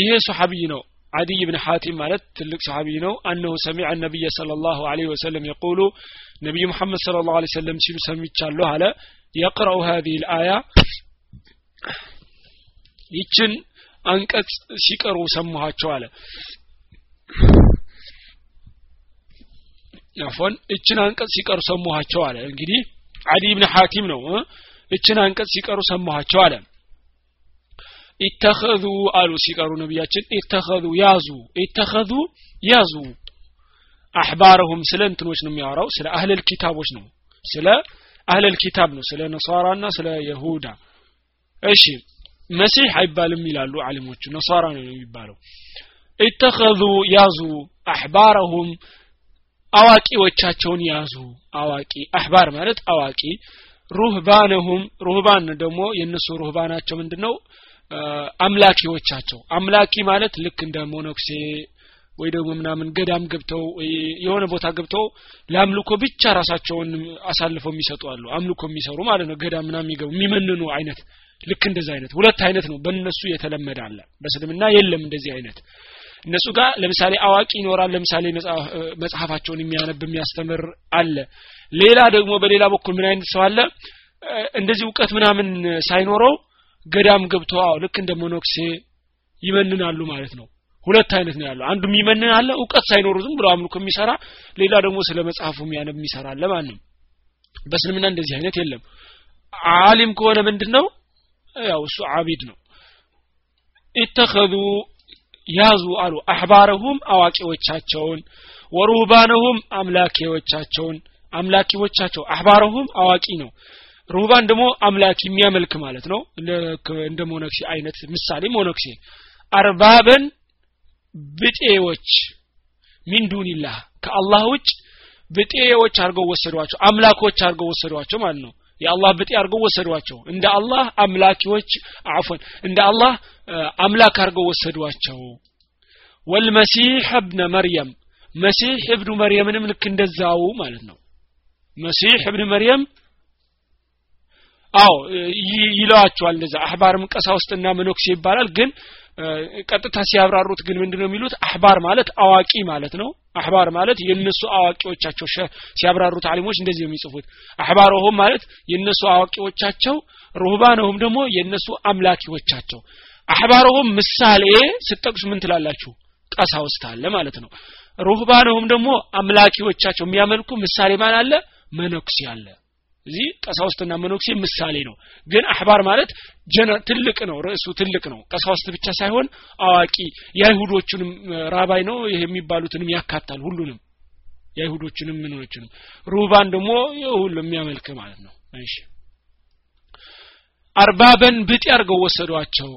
Speaker 1: ይሄ ሰሓቢይ ነው عدي بن حاتم مالت تلك صحابي نو أنه سمع النبي صلى الله عليه وسلم يقول نبي محمد صلى الله عليه وسلم سيلو سميتشالو على يقرأ هذه الآية ይችን አንቀጽ ሲቀሩ ሰማኋቸው አለ አፎን እችን አንቀጽ ሲቀሩ ሰማኋቸው አለ እንግዲህ አዲ ብን ሐቲም ነው እችን አንቀጽ ሲቀሩ ሰማኋቸው አለ ኢተኸዙ አሉ ሲቀሩ ነቢያችን ኢተኸዙ ያዙ ኢተኸዙ ያዙ። አሕባረሁም ስለ እንትኖች ነው የሚያወራው ስለ አህለል ኪታቦች ነው ስለ አህለል ኪታብ ነው ስለ ነሳራና ስለ የሁዳ። እሺ መሲህ አይባልም ይላሉ አሊሞቹ ነሳራ ነው የሚባለው። ኢተኸዙ ያዙ አሕባረሁም አዋቂዎቻቸውን ያዙ። አዋቂ አሕባር ማለት አዋቂ። ሩህባነሁም ሩህባን ደግሞ የእነሱ ሩህባናቸው ምንድነው አምላኪዎቻቸው። አምላኪ ማለት ልክ እንደ ሞኖክሴ ወይ ደግሞ ምናምን ገዳም ገብተው የሆነ ቦታ ገብተው ለአምልኮ ብቻ ራሳቸውን አሳልፈው የሚሰጡ አሉ። አምልኮ የሚሰሩ ማለት ነው። ገዳም ምናምን የሚገቡ የሚመንኑ አይነት ልክ እንደዚህ አይነት ሁለት አይነት ነው። በእነሱ የተለመደ አለ። በእስልምና የለም እንደዚህ አይነት። እነሱ ጋር ለምሳሌ አዋቂ ይኖራል። ለምሳሌ መጽሐፋቸውን የሚያነብ የሚያስተምር አለ። ሌላ ደግሞ በሌላ በኩል ምን አይነት ሰው አለ? እንደዚህ እውቀት ምናምን ሳይኖረው ገዳም ገብቶ አዎ ልክ እንደ ሞኖክሴ ይመንናሉ ማለት ነው። ሁለት አይነት ነው ያለው። አንዱ የሚመንን አለ እውቀት ሳይኖሩ ዝም ብሎ አምልኮ የሚሰራ ሌላ ደግሞ ስለ መጽሐፉ የሚያነብ የሚሰራ አለ ነው። በእስልምና እንደዚህ አይነት የለም። አሊም ከሆነ ምንድን ነው ያው እሱ አቢድ ነው። ኢተኸዙ ያዙ አሉ። አሕባረሁም አዋቂዎቻቸውን ወሩህባነሁም አምላኪዎቻቸውን አምላኪዎቻቸው አሕባረሁም አዋቂ ነው ሩህባን ደግሞ አምላክ የሚያመልክ ማለት ነው። እንደ ሞኖክሴ አይነት ምሳሌ ሞኖክሴ አርባበን ብጤዎች ሚን ዱኒላህ ከአላህ ውጭ ብጤዎች አድርገው ወሰዷቸው አምላኮች አድርገው ወሰዷቸው ማለት ነው። የአላህ ብጤ አድርገው ወሰዷቸው። እንደ አላህ አምላኪዎች አፎን እንደ አላህ አምላክ አድርገው ወሰዷቸው። ወልመሲሕ እብነ መርየም መሲሕ እብኑ መርየምንም ልክ እንደዛው ማለት ነው። መሲሕ እብን መርየም አዎ ይለዋቸዋል እንደዛ አህባርም ቀሳውስትና መነኩሴ ይባላል። ግን ቀጥታ ሲያብራሩት ግን ምንድነው የሚሉት? አህባር ማለት አዋቂ ማለት ነው። አህባር ማለት የነሱ አዋቂዎቻቸው ሲያብራሩት አሊሞች እንደዚህ ነው የሚጽፉት። አህባረሁም ማለት የነሱ አዋቂዎቻቸው ሩህባነሁም ደግሞ የነሱ አምላኪዎቻቸው። አህባረሁም ምሳሌ ስጠቅሱ ምን ትላላችሁ? ቀሳውስት አለ ማለት ነው። ሩህባነሁም ደግሞ አምላኪዎቻቸው የሚያመልኩ ምሳሌ ማን አለ? መነኩሴ አለ እዚህ ቀሳውስትና መነኩሴ ምሳሌ ነው። ግን አህባር ማለት ትልቅ ነው ርዕሱ ትልቅ ነው። ቀሳውስት ብቻ ሳይሆን አዋቂ የአይሁዶቹንም ራባይ ነው ይሄ የሚባሉትንም ያካታል ሁሉንም። የአይሁዶችንም ምኖችንም ሩባን ደግሞ ሁሉ የሚያመልክ ማለት ነው። እሺ። አርባበን ብጤ አድርገው ወሰዷቸው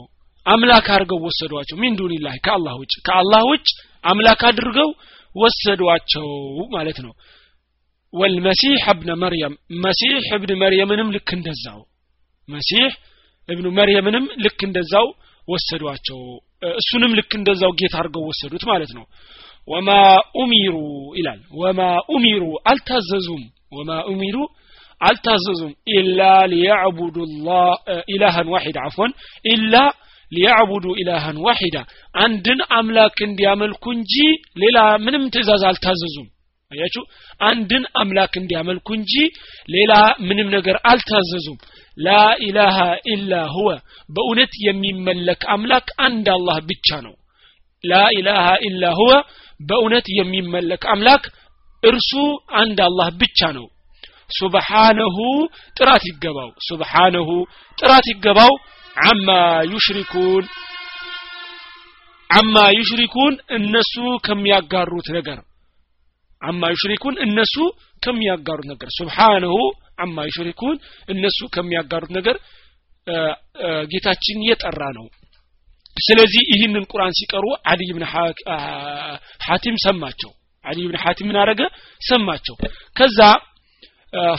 Speaker 1: አምላክ አድርገው ወሰዷቸው። ሚን ዱኒላህ ከአላህ ውጭ። ከአላህ ውጭ አምላክ አድርገው ወሰዷቸው ማለት ነው ወልመሲሕ እብነ መርየም መሲሕ እብን መርየምንም ልክ እንደዛው. መሲሕ እብኑ መርየምንም ልክ እንደዛው ወሰዷቸው። እሱንም ልክ እንደዛው ጌታ አድርገው ወሰዱት ማለት ነው። ወማ ኡሚሩ ይላል። ወማ ኡሚሩ አልታዘዙም። ወማ ኡሚሩ አልታዘዙም። ኢላ ሊያዕቡዱ ኢላሃን ዋሒድ አፎን ኢላ ሊያዕቡዱ ኢላሃን ዋሒዳ አንድን አምላክ እንዲያመልኩ እንጂ ሌላ ምንም ትእዛዝ አልታዘዙም አያችሁ? አንድን አምላክ እንዲያመልኩ እንጂ ሌላ ምንም ነገር አልታዘዙም። ላኢላሃ ኢላ ሁወ። በእውነት የሚመለክ አምላክ አንድ አላህ ብቻ ነው። ላኢላሃ ኢላ ሁወ። በእውነት የሚመለክ አምላክ እርሱ አንድ አላህ ብቻ ነው። ሱብሓነሁ ጥራት ይገባው። سبحانه ጥራት ይገባው። عما يشركون። عما يشركون እነሱ ከሚያጋሩት ነገር عما يشركون እነሱ ከሚያጋሩት ነገር سبحانه عما يشركون እነሱ ከሚያጋሩት ነገር ጌታችን የጠራ ነው። ስለዚህ ይህንን ቁርአን ሲቀሩ አዲይ ብን ሐቲም ሰማቸው። አዲይ ብን ሐቲም ምን አረገ? ሰማቸው። ከዛ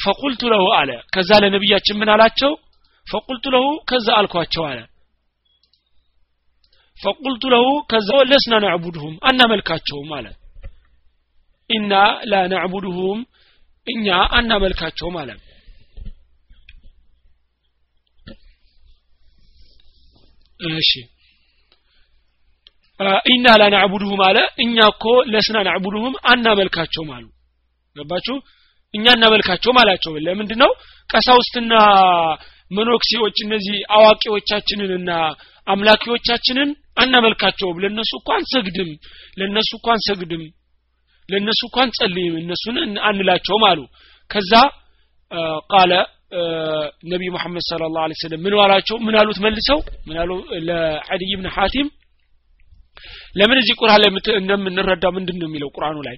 Speaker 1: ፈቁልቱ ለሁ አለ። ከዛ ለነቢያችን ምን አላቸው? ፈቁልቱ ለሁ ከዛ አልኳቸው አለ። ፈቁልቱ ለሁ ከዛ ለስና ናዕቡድሁም አናመልካቸውም አለ ኢና ላ ናዕቡድሁም እኛ አናመልካቸውም አለ እሺ። ኢና ላ ናዕቡድሁም አለ። እኛ እኮ ለስና ናዕቡድሁም አናመልካቸውም አሉ ገባችሁ? እኛ እናመልካቸውም አላቸው ለምንድን ነው ቀሳውስትና መኖክሴዎች እነዚህ አዋቂዎቻችንንና አምላኪዎቻችንን አናመልካቸውም። ለነሱ እኮ አንሰግድም። ለነሱ እኮ አንሰግድም ለነሱ እኮ አንጸልይም እነሱን አንላቸውም አሉ። ከዛ ቃለ ነቢይ ሙሐመድ ስለ ለ ስለም ምን ዋላቸው ምን አሉት መልሰው? ምን አሉ? ብን ሐቲም ለምን እዚህ ቁርአን ላይ እንደምንረዳው ምንድን ነው የሚለው ቁርአኑ ላይ?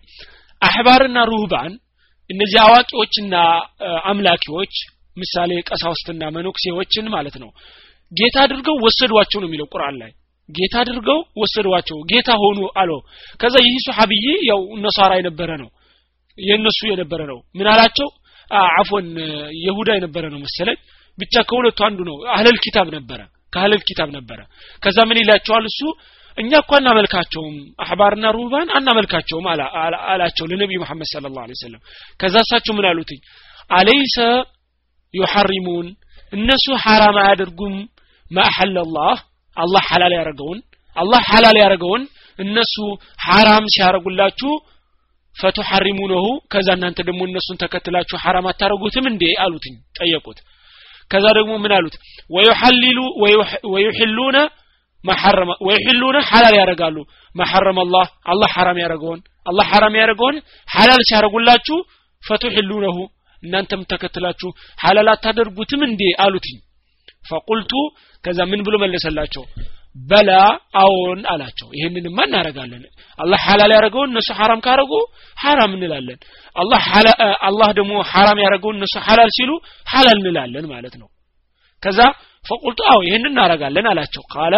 Speaker 1: አህባርና ሩህባን እነዚህ አዋቂዎችና አምላኪዎች ምሳሌ ቀሳውስትና መኖክሴዎችን ማለት ነው ጌታ አድርገው ወሰዷቸው ነው የሚለው ቁርአን ላይ ጌታ አድርገው ወሰዷቸው ጌታ ሆኑ አለው። ከዛ ይህ ሱሐቢይ ያው ነሳራ የነበረ ነው የእነሱ የነበረ ነው። ምን አላቸው? አፎን የሁዳ የነበረ ነው መሰለኝ። ብቻ ከሁለቱ አንዱ ነው። አህለል ኪታብ ነበረ ከአህለል ኪታብ ነበረ። ከዛ ምን ይላቸዋል እሱ? እኛ እኮ አናመልካቸውም አህባርና ሩህባን አናመልካቸውም አላቸው ለነቢዩ መሐመድ ስለ ላሁ ሰለም ከዛ እሳቸው ምን አሉትኝ? አለይሰ ዩሐሪሙን እነሱ ሐራም አያደርጉም ማአሐለ ላህ አላህ ሐላል ያደረገውን አላህ ሐላል ያደረገውን እነሱ ሐራም ሲያደርጉላችሁ ፈቱሐሪሙነሁ ከዛ እናንተ ደግሞ እነሱን ተከትላችሁ ሐራም አታረጉትም እንዴ አሉትኝ ጠየቁት። ከዛ ደግሞ ምን አሉት? ወዩሐሊሉ ወዩሕሉነ መሐረመ ወይሕሉነ ሐላል ያደርጋሉ። መሐረመ አላህ አላህ ሐራም ያደረገውን አላህ ሐራም ያደረገውን ሐላል ሲያደርጉላችሁ ፈቱሕሉነሁ እናንተም ተከትላችሁ ሐላል አታደርጉትም እንዴ አሉትኝ ፈቁልቱ ከዛ ምን ብሎ መለሰላቸው? በላ አዎን አላቸው። ይህንንማ እናረጋለን አላህ ሐላል ያደረገውን እነሱ ሐራም ካረጉ ሐራም እንላለን። አላህ ደግሞ ሐራም ያደረገውን እነሱ ሐላል ሲሉ ሐላል እንላለን ማለት ነው። ከዛ ፈቁልቱ አዎ ይህን እናረጋለን አላቸው። ቃለ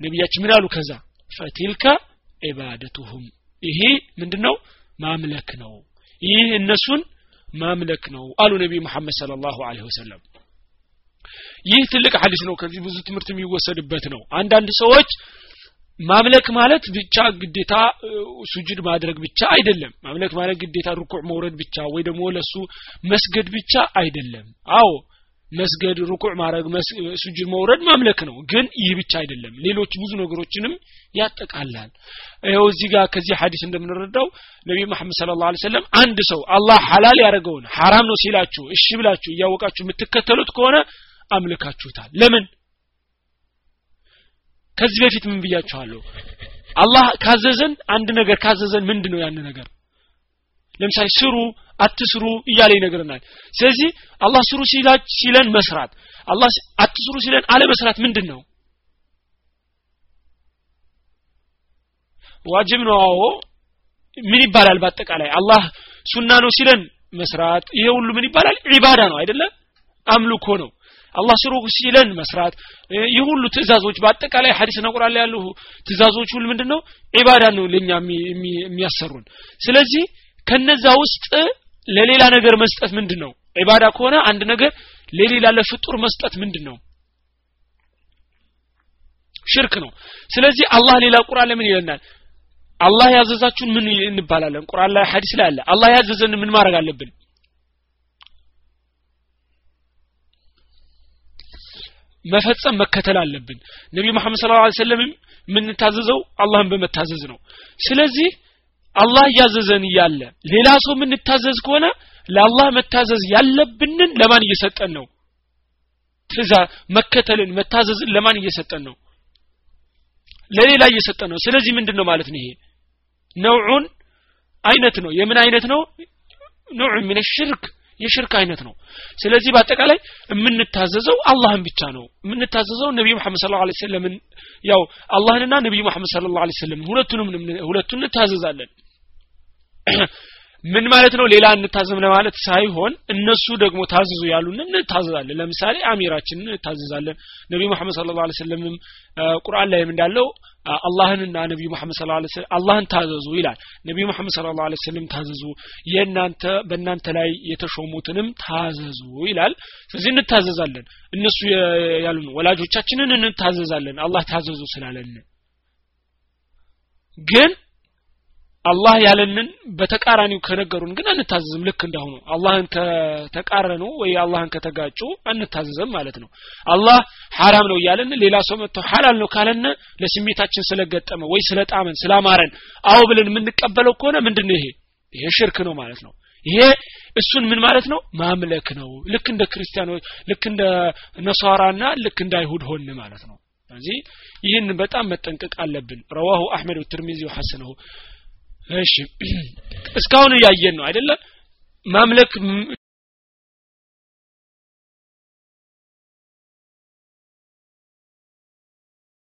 Speaker 1: ነቢያችን ምን አሉ? ከዛ ፈቲልከ ዒባደቱሁም ይሄ ምንድነው? ማምለክ ነው። ይህ እነሱን ማምለክ ነው አሉ ነቢ መሐመድ ስለ ላሁ ወሰለም ይህ ትልቅ ሐዲስ ነው። ከዚህ ብዙ ትምህርት የሚወሰድበት ነው። አንዳንድ ሰዎች ማምለክ ማለት ብቻ ግዴታ ሱጁድ ማድረግ ብቻ አይደለም። ማምለክ ማለት ግዴታ ሩኩዕ መውረድ ብቻ ወይ ደግሞ ለሱ መስገድ ብቻ አይደለም። አዎ መስገድ ሩኩዕ ማድረግ ሱጁድ መውረድ ማምለክ ነው። ግን ይህ ብቻ አይደለም። ሌሎች ብዙ ነገሮችንም ያጠቃላል ይኸው እዚህ ጋር ከዚህ ሀዲስ እንደምንረዳው ነቢይ መሐመድ ስለ ላ ሰለም አንድ ሰው አላህ ሐላል ያደረገውን ሐራም ነው ሲላችሁ እሺ ብላችሁ እያወቃችሁ የምትከተሉት ከሆነ አምልካችሁታል። ለምን? ከዚህ በፊት ምን ብያችኋለሁ? አላህ ካዘዘን አንድ ነገር ካዘዘን ምንድን ነው ያን ነገር? ለምሳሌ ስሩ አትስሩ እያለ ይነግረናል። ስለዚህ አላህ ስሩ ሲለን መስራት አላህ አትስሩ ሲለን አለመስራት ምንድን ነው ዋጅብ ነው አዎ። ምን ይባላል በአጠቃላይ? አላህ ሱና ነው ሲለን መስራት ይሄ ሁሉ ምን ይባላል? ዒባዳ ነው አይደለ? አምልኮ ነው አላህ ስሩ ሲለን መስራት። ይህ ሁሉ ትእዛዞች በአጠቃላይ ሐዲስና ቁርአን ያሉ ትእዛዞች ሁሉ ምንድነው? ዒባዳ ነው ለኛ የሚያሰሩን። ስለዚህ ከነዛ ውስጥ ለሌላ ነገር መስጠት ምንድን ነው ዒባዳ ከሆነ አንድ ነገር ለሌላ ለፍጡር መስጠት ምንድን ነው ሽርክ ነው። ስለዚህ አላህ ሌላ ቁርአን ለምን ይለናል? አላህ ያዘዛችሁን ምን እንባላለን? ቁርአን ላይ ሐዲስ ላይ አለ። አላህ ያዘዘን ምን ማድረግ አለብን መፈጸም መከተል አለብን። ነቢ መሐመድ ስለ ላ ሰለም የምንታዘዘው አላህን በመታዘዝ ነው። ስለዚህ አላህ እያዘዘን እያለ ሌላ ሰው የምንታዘዝ ከሆነ ለአላህ መታዘዝ ያለብንን ለማን እየሰጠን ነው? ትእዛ መከተልን መታዘዝን ለማን እየሰጠን ነው? ለሌላ እየሰጠን ነው። ስለዚህ ምንድን ነው ማለት ነው ይሄ? ነውዑን አይነት ነው። የምን አይነት ነው? ኑዕ ምን ሽርክ የሽርክ አይነት ነው። ስለዚህ በአጠቃላይ የምንታዘዘው አላህን ብቻ ነው። የምንታዘዘው ነቢዩ መሐመድ ስለ ላ ሰለምን ያው አላህንና ነቢዩ መሐመድ ስለ ላ ሰለምን ሁለቱንም ሁለቱን እንታዘዛለን ምን ማለት ነው? ሌላ እንታዘም ለማለት ሳይሆን እነሱ ደግሞ ታዘዙ ያሉን እንታዘዛለን። ለምሳሌ አሚራችንን እንታዘዛለን። ነቢዩ መሐመድ ስለ ላ ሰለምም ቁርአን ላይም እንዳለው አላህንና ነቢዩ መሐመድ ስለ ላ አላህን ታዘዙ ይላል። ነቢዩ መሐመድ ስለ ላ ሰለም ታዘዙ የእናንተ በእናንተ ላይ የተሾሙትንም ታዘዙ ይላል። ስለዚህ እንታዘዛለን። እነሱ ያሉን ወላጆቻችንን እንታዘዛለን። አላህ ታዘዙ ስላለን ግን አላህ ያለንን በተቃራኒው ከነገሩን ግን አንታዘዝም። ልክ እንዳሁኑ አላህን ከተቃረኑ ወይ አላህን ከተጋጩ አንታዘዝም ማለት ነው። አላህ ሐራም ነው እያለን ሌላ ሰው መጥቶ ሐላል ነው ካለን ለስሜታችን ስለገጠመ ወይ ስለጣመን ስላማረን አዎ ብለን የምንቀበለው ከሆነ ምንድን ነው ይሄ? ይሄ ሽርክ ነው ማለት ነው። ይሄ እሱን ምን ማለት ነው? ማምለክ ነው። ልክ እንደ ክርስቲያኖች ልክ እንደ ነሷራና ልክ እንደ አይሁድ ሆን ማለት ነው። ስለዚህ ይህን በጣም መጠንቀቅ አለብን። ረዋሁ አሕመድ ወትርሚዚ ወሐሰነሁ እሺ። እስካሁን እያየን ነው አይደለ? ማምለክ